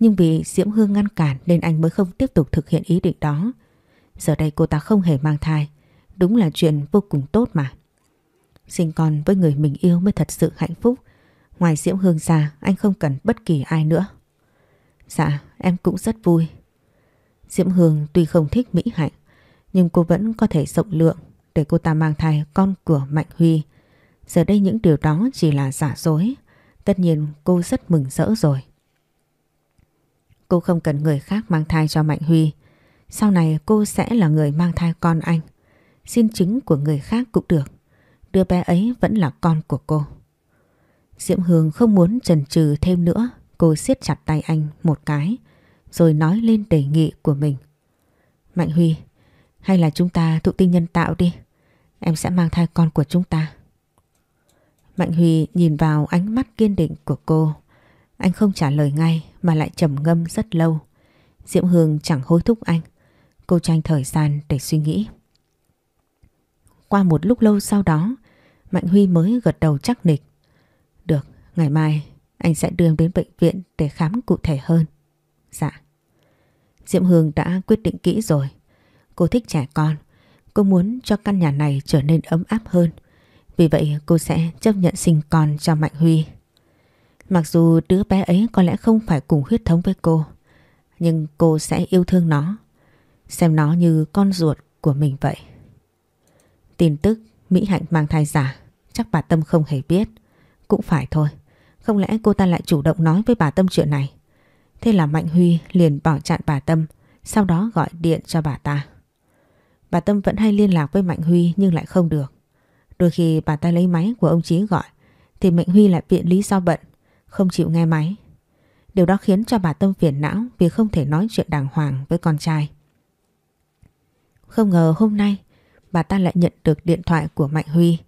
Nhưng vì Diễm Hương ngăn cản nên anh mới không tiếp tục thực hiện ý định đó. Giờ đây cô ta không hề mang thai. Đúng là chuyện vô cùng tốt mà. Sinh con với người mình yêu mới thật sự hạnh phúc. Ngoài Diễm Hương ra anh không cần bất kỳ ai nữa. Dạ em cũng rất vui. Diễm Hương tuy không thích Mỹ Hạnh, nhưng cô vẫn có thể rộng lượng để cô ta mang thai con của Mạnh Huy Giờ đây những điều đó chỉ là giả dối. Tất nhiên cô rất mừng rỡ rồi. Cô không cần người khác mang thai cho Mạnh Huy. Sau này cô sẽ là người mang thai con anh. Xin chứng của người khác cũng được. Đứa bé ấy vẫn là con của cô. Diễm Hương không muốn chần chừ thêm nữa. Cô siết chặt tay anh một cái. Rồi nói lên đề nghị của mình. Mạnh Huy, hay là chúng ta thụ tinh nhân tạo đi. Em sẽ mang thai con của chúng ta. Mạnh Huy nhìn vào ánh mắt kiên định của cô. Anh không trả lời ngay mà lại trầm ngâm rất lâu. Diễm Hương chẳng hối thúc anh. Cô tranh thời gian để suy nghĩ. Qua một lúc lâu sau đó, Mạnh Huy mới gật đầu chắc nịch. Được, ngày mai anh sẽ đưa em đến bệnh viện để khám cụ thể hơn. Dạ. Diễm Hương đã quyết định kỹ rồi. Cô thích trẻ con. Cô muốn cho căn nhà này trở nên ấm áp hơn. Vì vậy cô sẽ chấp nhận sinh con cho Mạnh Huy. Mặc dù đứa bé ấy có lẽ không phải cùng huyết thống với cô, nhưng cô sẽ yêu thương nó, xem nó như con ruột của mình vậy. Tin tức Mỹ Hạnh mang thai giả, chắc bà Tâm không hề biết. Cũng phải thôi, không lẽ cô ta lại chủ động nói với bà Tâm chuyện này. Thế là Mạnh Huy liền bỏ chặn bà Tâm, sau đó gọi điện cho bà ta. Bà Tâm vẫn hay liên lạc với Mạnh Huy nhưng lại không được. Đôi khi bà ta lấy máy của ông Chí gọi thì Mạnh Huy lại viện lý do bận, không chịu nghe máy. Điều đó khiến cho bà Tâm phiền não vì không thể nói chuyện đàng hoàng với con trai. Không ngờ hôm nay bà ta lại nhận được điện thoại của Mạnh Huy.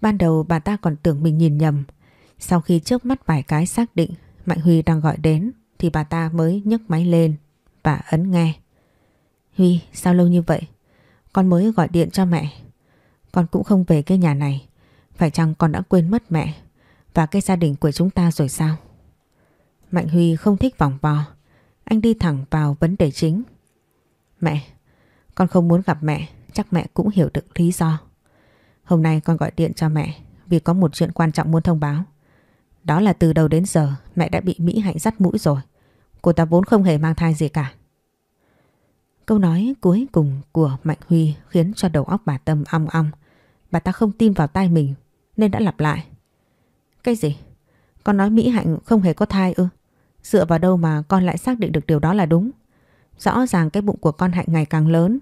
Ban đầu bà ta còn tưởng mình nhìn nhầm. Sau khi trước mắt vài cái xác định Mạnh Huy đang gọi đến thì bà ta mới nhấc máy lên và ấn nghe. Huy, sao lâu như vậy? Con mới gọi điện cho mẹ. Con cũng không về cái nhà này. Phải chăng con đã quên mất mẹ Và cái gia đình của chúng ta rồi sao? Mạnh Huy không thích vòng vo. Anh đi thẳng vào vấn đề chính. Mẹ Con không muốn gặp mẹ Chắc mẹ cũng hiểu được lý do. Hôm nay con gọi điện cho mẹ Vì có một chuyện quan trọng muốn thông báo. Đó là từ đầu đến giờ Mẹ đã bị Mỹ Hạnh dắt mũi rồi. Cô ta vốn không hề mang thai gì cả Câu nói cuối cùng của Mạnh Huy khiến cho đầu óc bà Tâm ong ong. Bà ta không tin vào tai mình nên đã lặp lại. Cái gì? Con nói Mỹ Hạnh không hề có thai ư? Dựa vào đâu mà con lại xác định được điều đó là đúng? Rõ ràng cái bụng của con Hạnh ngày càng lớn.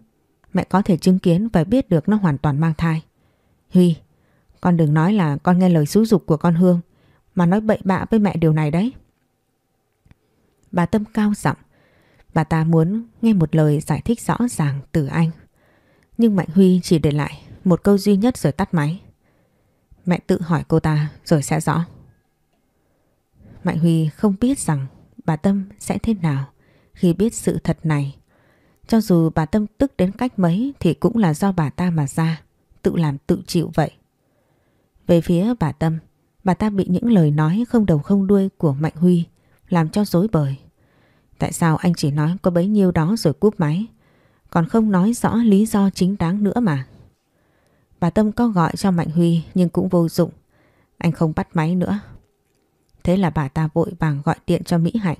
Mẹ có thể chứng kiến và biết được nó hoàn toàn mang thai. Huy, Con đừng nói là con nghe lời xúi dục của con Hương mà nói bậy bạ với mẹ điều này đấy. Bà Tâm cao giọng Bà ta muốn nghe một lời giải thích rõ ràng từ anh. Nhưng Mạnh Huy chỉ để lại một câu duy nhất rồi tắt máy. Mẹ tự hỏi cô ta rồi sẽ rõ. Mạnh Huy không biết rằng bà Tâm sẽ thế nào khi biết sự thật này. Cho dù bà Tâm tức đến cách mấy thì cũng là do bà ta mà ra, tự làm tự chịu vậy. Về phía bà Tâm, bà ta bị những lời nói không đầu không đuôi của Mạnh Huy làm cho dối bời. Tại sao anh chỉ nói có bấy nhiêu đó rồi cúp máy, còn không nói rõ lý do chính đáng nữa mà. Bà Tâm có gọi cho Mạnh Huy nhưng cũng vô dụng, anh không bắt máy nữa. Thế là bà ta vội vàng gọi điện cho Mỹ Hạnh.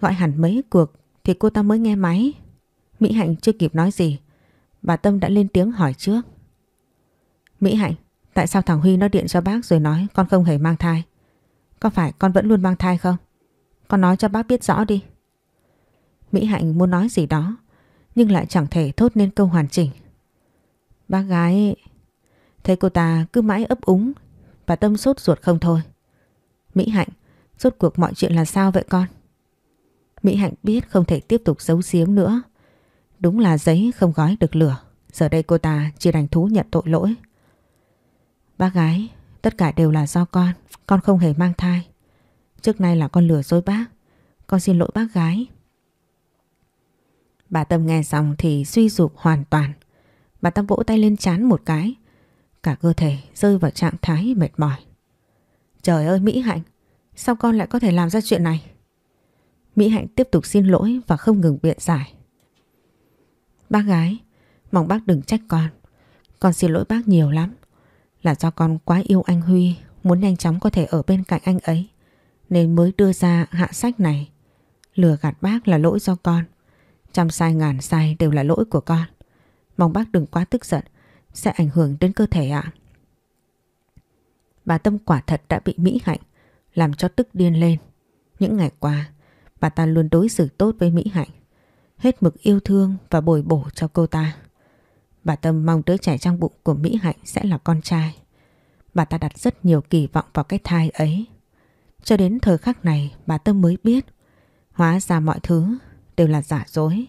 Gọi hẳn mấy cuộc thì cô ta mới nghe máy. Mỹ Hạnh chưa kịp nói gì, bà Tâm đã lên tiếng hỏi trước. Mỹ Hạnh, tại sao thằng Huy nó điện cho bác rồi nói con không hề mang thai? Có phải con vẫn luôn mang thai không? Con nói cho bác biết rõ đi. Mỹ Hạnh muốn nói gì đó nhưng lại chẳng thể thốt nên câu hoàn chỉnh. Bác gái... Thấy cô ta cứ mãi ấp úng và tâm sốt ruột không thôi. Mỹ Hạnh, rốt cuộc mọi chuyện là sao vậy con? Mỹ Hạnh biết không thể tiếp tục giấu giếm nữa. Đúng là giấy không gói được lửa. Giờ đây cô ta chỉ đành thú nhận tội lỗi. Bác gái, tất cả đều là do con. Con không hề mang thai. Trước nay là con lừa dối bác. Con xin lỗi bác gái. Bà Tâm nghe xong thì suy sụp hoàn toàn. Bà tâm vỗ tay lên chán một cái. Cả cơ thể rơi vào trạng thái mệt mỏi. Trời ơi Mỹ Hạnh, sao con lại có thể làm ra chuyện này? Mỹ Hạnh tiếp tục xin lỗi và không ngừng biện giải. Bác gái, mong bác đừng trách con. Con xin lỗi bác nhiều lắm. Là do con quá yêu anh Huy, muốn nhanh chóng có thể ở bên cạnh anh ấy. Nên mới đưa ra hạ sách này. Lừa gạt bác là lỗi do con. Trăm sai ngàn sai đều là lỗi của con. Mong bác đừng quá tức giận, sẽ ảnh hưởng đến cơ thể ạ. Bà Tâm quả thật đã bị Mỹ Hạnh làm cho tức điên lên. Những ngày qua, bà ta luôn đối xử tốt với Mỹ Hạnh. Hết mực yêu thương và bồi bổ cho cô ta. Bà Tâm mong đứa trẻ trong bụng của Mỹ Hạnh sẽ là con trai. Bà ta đặt rất nhiều kỳ vọng vào cái thai ấy. Cho đến thời khắc này bà Tâm mới biết Hóa ra mọi thứ đều là giả dối.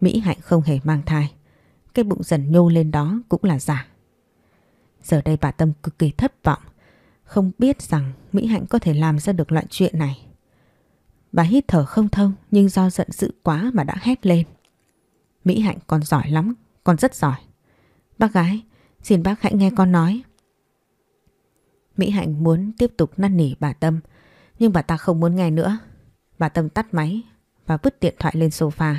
Mỹ Hạnh không hề mang thai. Cái bụng dần nhô lên đó cũng là giả. Giờ đây bà Tâm cực kỳ thất vọng. Không biết rằng Mỹ Hạnh có thể làm ra được loại chuyện này. Bà hít thở không thông nhưng do giận dữ quá mà đã hét lên. Mỹ Hạnh còn giỏi lắm, còn rất giỏi. Bác gái, xin bác hãy nghe con nói. Mỹ Hạnh muốn tiếp tục năn nỉ bà Tâm, nhưng bà ta không muốn nghe nữa. Bà Tâm tắt máy và vứt điện thoại lên sofa.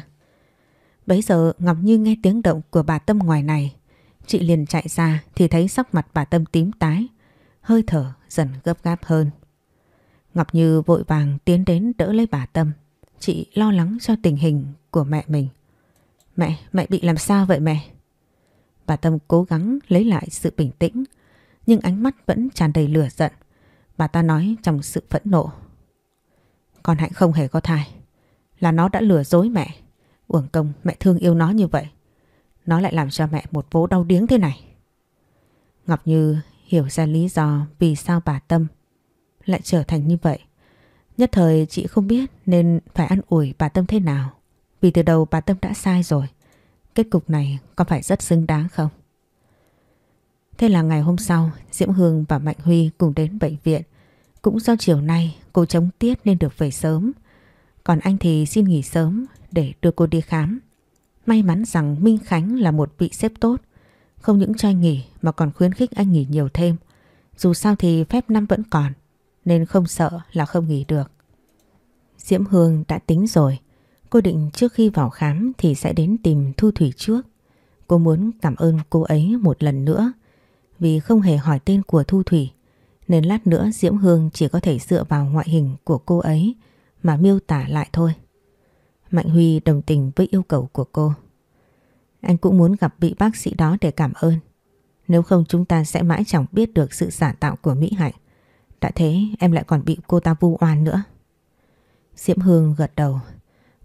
Bấy giờ Ngọc Như nghe tiếng động của bà Tâm ngoài này. Chị liền chạy ra thì thấy sắc mặt bà Tâm tím tái, hơi thở dần gấp gáp hơn. Ngọc Như vội vàng tiến đến đỡ lấy bà Tâm. Chị lo lắng cho tình hình của mẹ mình. Mẹ, mẹ bị làm sao vậy mẹ? Bà Tâm cố gắng lấy lại sự bình tĩnh, nhưng ánh mắt vẫn tràn đầy lửa giận. Bà ta nói trong sự phẫn nộ. Con Hạnh không hề có thai. Là nó đã lừa dối mẹ. Uổng công mẹ thương yêu nó như vậy. Nó lại làm cho mẹ một vố đau điếng thế này. Ngọc Như hiểu ra lý do vì sao bà Tâm lại trở thành như vậy. Nhất thời chị không biết nên phải ăn ủi bà Tâm thế nào. Vì từ đầu bà Tâm đã sai rồi. Kết cục này có phải rất xứng đáng không? Thế là ngày hôm sau, Diễm Hương và Mạnh Huy cùng đến bệnh viện. Cũng do chiều nay, cô chống tiết nên được về sớm. Còn anh thì xin nghỉ sớm để đưa cô đi khám. May mắn rằng Minh Khánh là một vị xếp tốt. Không những cho anh nghỉ, mà còn khuyến khích anh nghỉ nhiều thêm. Dù sao thì phép năm vẫn còn, nên không sợ là không nghỉ được. Diễm Hương đã tính rồi. Cô định trước khi vào khám thì sẽ đến tìm Thu Thủy trước. Cô muốn cảm ơn cô ấy một lần nữa vì không hề hỏi tên của Thu Thủy nên lát nữa Diễm Hương chỉ có thể dựa vào ngoại hình của cô ấy mà miêu tả lại thôi. Mạnh Huy đồng tình với yêu cầu của cô. Anh cũng muốn gặp vị bác sĩ đó để cảm ơn. Nếu không chúng ta sẽ mãi chẳng biết được sự giả tạo của Mỹ Hạnh. Đã thế, em lại còn bị cô ta vu oan nữa. Diễm Hương gật đầu.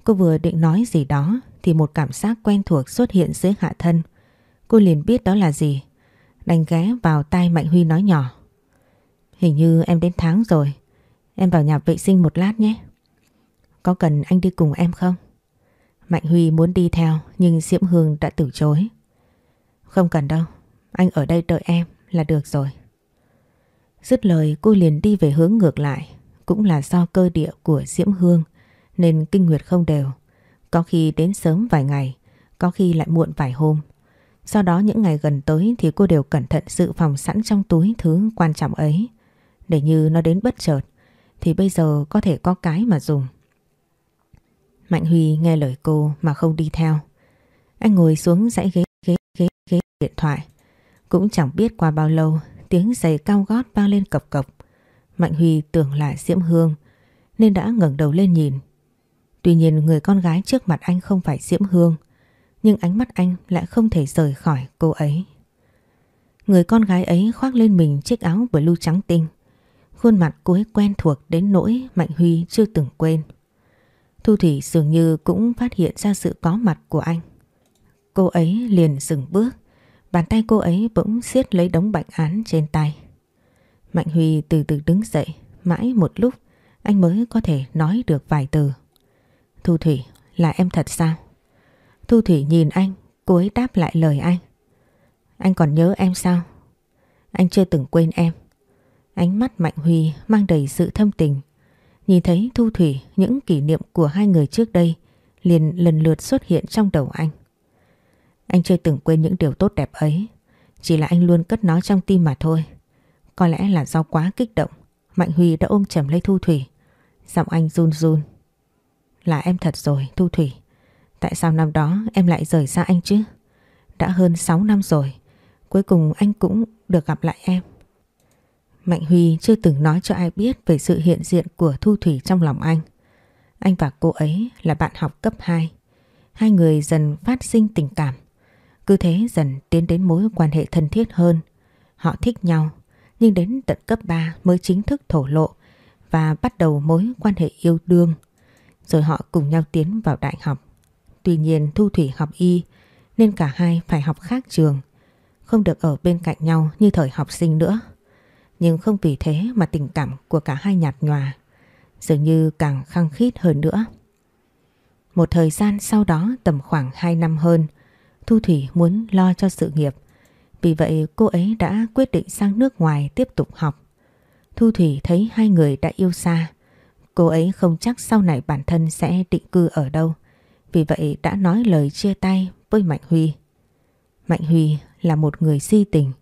Cô vừa định nói gì đó, thì một cảm giác quen thuộc xuất hiện dưới hạ thân. Cô liền biết đó là gì. Đành ghé vào tai Mạnh Huy nói nhỏ. Hình như em đến tháng rồi. Em vào nhà vệ sinh một lát nhé. Có cần anh đi cùng em không? Mạnh Huy muốn đi theo nhưng Diễm Hương đã từ chối. Không cần đâu, anh ở đây đợi em là được rồi. Dứt lời cô liền đi về hướng ngược lại, cũng là do cơ địa của Diễm Hương nên kinh nguyệt không đều. Có khi đến sớm vài ngày, có khi lại muộn vài hôm. Sau đó những ngày gần tới thì cô đều cẩn thận dự phòng sẵn trong túi thứ quan trọng ấy. Để như nó đến bất chợt, thì bây giờ có thể có cái mà dùng. Mạnh Huy nghe lời cô mà không đi theo. Anh ngồi xuống dãy ghế ghế ghế ghế điện thoại. Cũng chẳng biết qua bao lâu, tiếng giày cao gót vang lên cập cập. Mạnh Huy tưởng là Diễm Hương, nên đã ngẩng đầu lên nhìn. Tuy nhiên người con gái trước mặt anh không phải Diễm Hương, nhưng ánh mắt anh lại không thể rời khỏi cô ấy. Người con gái ấy khoác lên mình chiếc áo blue trắng tinh. Khuôn mặt cô ấy quen thuộc đến nỗi Mạnh Huy chưa từng quên. Thu Thủy dường như cũng phát hiện ra sự có mặt của anh. Cô ấy liền dừng bước, bàn tay cô ấy bỗng siết lấy đống bệnh án trên tay. Mạnh Huy từ từ đứng dậy, mãi một lúc anh mới có thể nói được vài từ. Thu Thủy, là em thật sao? Thu Thủy nhìn anh, cô ấy đáp lại lời anh. Anh còn nhớ em sao? Anh chưa từng quên em. Ánh mắt Mạnh Huy mang đầy sự thâm tình. Nhìn thấy Thu Thủy, những kỷ niệm của hai người trước đây liền lần lượt xuất hiện trong đầu anh. Anh chưa từng quên những điều tốt đẹp ấy. Chỉ là anh luôn cất nó trong tim mà thôi. Có lẽ là do quá kích động. Mạnh Huy đã ôm chầm lấy Thu Thủy. Giọng anh run run. Là em thật rồi, Thu Thủy. Tại sao năm đó em lại rời xa anh chứ? Đã hơn 6 năm rồi. Cuối cùng anh cũng được gặp lại em. Mạnh Huy chưa từng nói cho ai biết về sự hiện diện của Thu Thủy trong lòng anh. Anh và cô ấy là bạn học cấp 2. Hai người dần phát sinh tình cảm. Cứ thế dần tiến đến mối quan hệ thân thiết hơn. Họ thích nhau, nhưng đến tận cấp 3 mới chính thức thổ lộ và bắt đầu mối quan hệ yêu đương. Rồi họ cùng nhau tiến vào đại học. Tuy nhiên Thu Thủy học y nên cả hai phải học khác trường. Không được ở bên cạnh nhau như thời học sinh nữa. Nhưng không vì thế mà tình cảm của cả hai nhạt nhòa, dường như càng khăng khít hơn nữa. Một thời gian sau đó tầm khoảng 2 năm hơn, Thu Thủy muốn lo cho sự nghiệp. Vì vậy cô ấy đã quyết định sang nước ngoài tiếp tục học. Thu Thủy thấy hai người đã yêu xa. Cô ấy không chắc sau này bản thân sẽ định cư ở đâu. Vì vậy đã nói lời chia tay với Mạnh Huy. Mạnh Huy là một người si tình.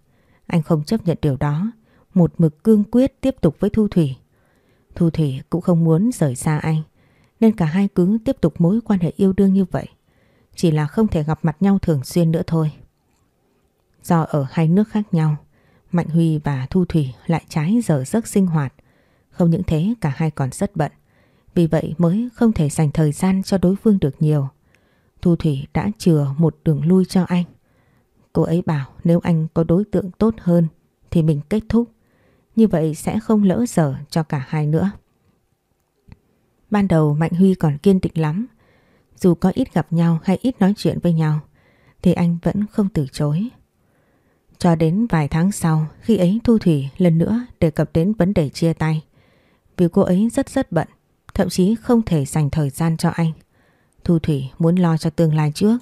Anh không chấp nhận điều đó một mực cương quyết tiếp tục với Thu Thủy. Thu Thủy cũng không muốn rời xa anh, nên cả hai cứ tiếp tục mối quan hệ yêu đương như vậy. Chỉ là không thể gặp mặt nhau thường xuyên nữa thôi. Do ở hai nước khác nhau, Mạnh Huy và Thu Thủy lại trái giờ giấc sinh hoạt. Không những thế cả hai còn rất bận. Vì vậy mới không thể dành thời gian cho đối phương được nhiều. Thu Thủy đã chừa một đường lui cho anh. Cô ấy bảo nếu anh có đối tượng tốt hơn thì mình kết thúc. Như vậy sẽ không lỡ dở cho cả hai nữa. Ban đầu Mạnh Huy còn kiên định lắm. Dù có ít gặp nhau hay ít nói chuyện với nhau thì anh vẫn không từ chối. Cho đến vài tháng sau khi ấy Thu Thủy lần nữa đề cập đến vấn đề chia tay. Vì cô ấy rất rất bận, thậm chí không thể dành thời gian cho anh. Thu Thủy muốn lo cho tương lai trước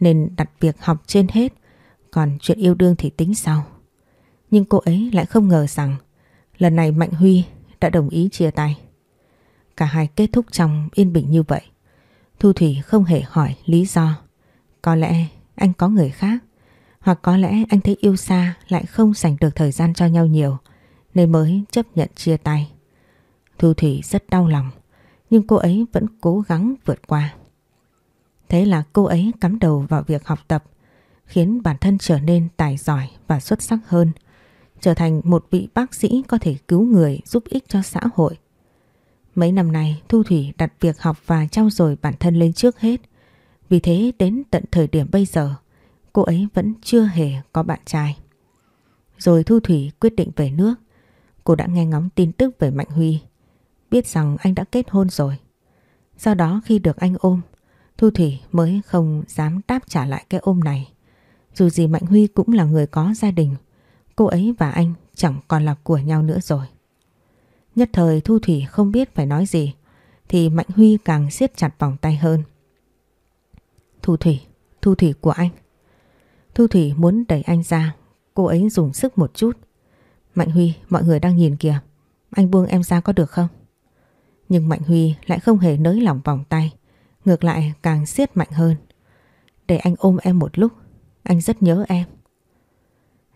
nên đặt việc học trên hết, còn chuyện yêu đương thì tính sau. Nhưng cô ấy lại không ngờ rằng lần này Mạnh Huy đã đồng ý chia tay. Cả hai kết thúc trong yên bình như vậy. Thu Thủy không hề hỏi lý do. Có lẽ anh có người khác, hoặc có lẽ anh thấy yêu xa lại không dành được thời gian cho nhau nhiều, nên mới chấp nhận chia tay. Thu Thủy rất đau lòng, nhưng cô ấy vẫn cố gắng vượt qua. Thế là cô ấy cắm đầu vào việc học tập, khiến bản thân trở nên tài giỏi và xuất sắc hơn trở thành một vị bác sĩ có thể cứu người giúp ích cho xã hội. Mấy năm nay Thu Thủy đặt việc học và trau dồi bản thân lên trước hết. Vì thế đến tận thời điểm bây giờ cô ấy vẫn chưa hề có bạn trai. Rồi Thu Thủy quyết định về nước. Cô đã nghe ngóng tin tức về Mạnh Huy. Biết rằng anh đã kết hôn rồi. Sau đó khi được anh ôm, Thu Thủy mới không dám đáp trả lại cái ôm này. Dù gì Mạnh Huy cũng là người có gia đình cô ấy và anh chẳng còn là của nhau nữa rồi. Nhất thời Thu Thủy không biết phải nói gì thì Mạnh Huy càng siết chặt vòng tay hơn. Thu Thủy, Thu Thủy của anh. Thu Thủy muốn đẩy anh ra, cô ấy dùng sức một chút. Mạnh Huy, mọi người đang nhìn kìa, anh buông em ra có được không? Nhưng Mạnh Huy lại không hề nới lỏng vòng tay, ngược lại càng siết mạnh hơn. Để anh ôm em một lúc, anh rất nhớ em.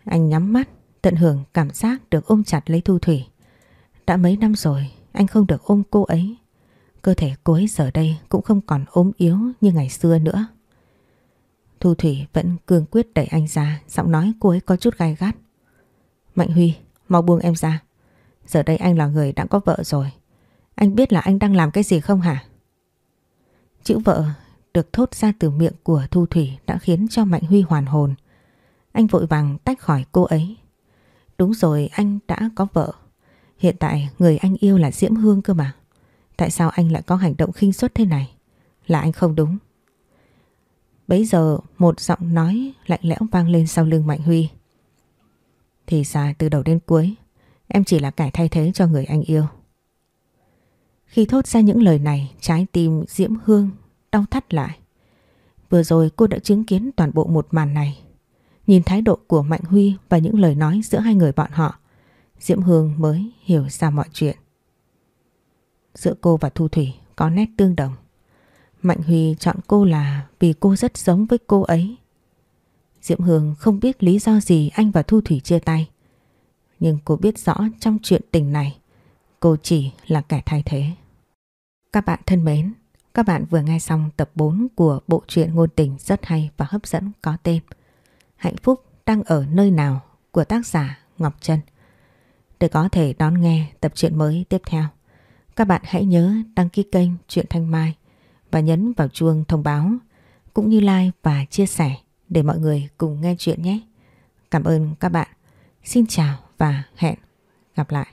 Anh nhắm mắt, tận hưởng cảm giác được ôm chặt lấy Thu Thủy. Đã mấy năm rồi, anh không được ôm cô ấy. Cơ thể cô ấy giờ đây cũng không còn ốm yếu như ngày xưa nữa. Thu Thủy vẫn cương quyết đẩy anh ra, giọng nói cô ấy có chút gai gắt. Mạnh Huy, mau buông em ra. Giờ đây anh là người đã có vợ rồi. Anh biết là anh đang làm cái gì không hả? Chữ vợ được thốt ra từ miệng của Thu Thủy đã khiến cho Mạnh Huy hoàn hồn. Anh vội vàng tách khỏi cô ấy. Đúng rồi, anh đã có vợ. Hiện tại người anh yêu là Diễm Hương cơ mà. Tại sao anh lại có hành động khinh suất thế này? Là anh không đúng. Bấy giờ, một giọng nói lạnh lẽo vang lên sau lưng Mạnh Huy. Thì ra từ đầu đến cuối, em chỉ là kẻ thay thế cho người anh yêu. Khi thốt ra những lời này, trái tim Diễm Hương đau thắt lại. Vừa rồi cô đã chứng kiến toàn bộ một màn này. Nhìn thái độ của Mạnh Huy và những lời nói giữa hai người bọn họ, Diễm Hương mới hiểu ra mọi chuyện. Giữa cô và Thu Thủy có nét tương đồng. Mạnh Huy chọn cô là vì cô rất giống với cô ấy. Diễm Hương không biết lý do gì anh và Thu Thủy chia tay. Nhưng cô biết rõ trong chuyện tình này, cô chỉ là kẻ thay thế. Các bạn thân mến, các bạn vừa nghe xong tập 4 của bộ truyện ngôn tình rất hay và hấp dẫn có tên Hạnh phúc đang ở nơi nào của tác giả Ngọc Trân. Để có thể đón nghe tập truyện mới tiếp theo, các bạn hãy nhớ đăng ký kênh Truyện Thanh Mai và nhấn vào chuông thông báo cũng như like và chia sẻ để mọi người cùng nghe chuyện nhé. Cảm ơn các bạn. Xin chào và hẹn gặp lại.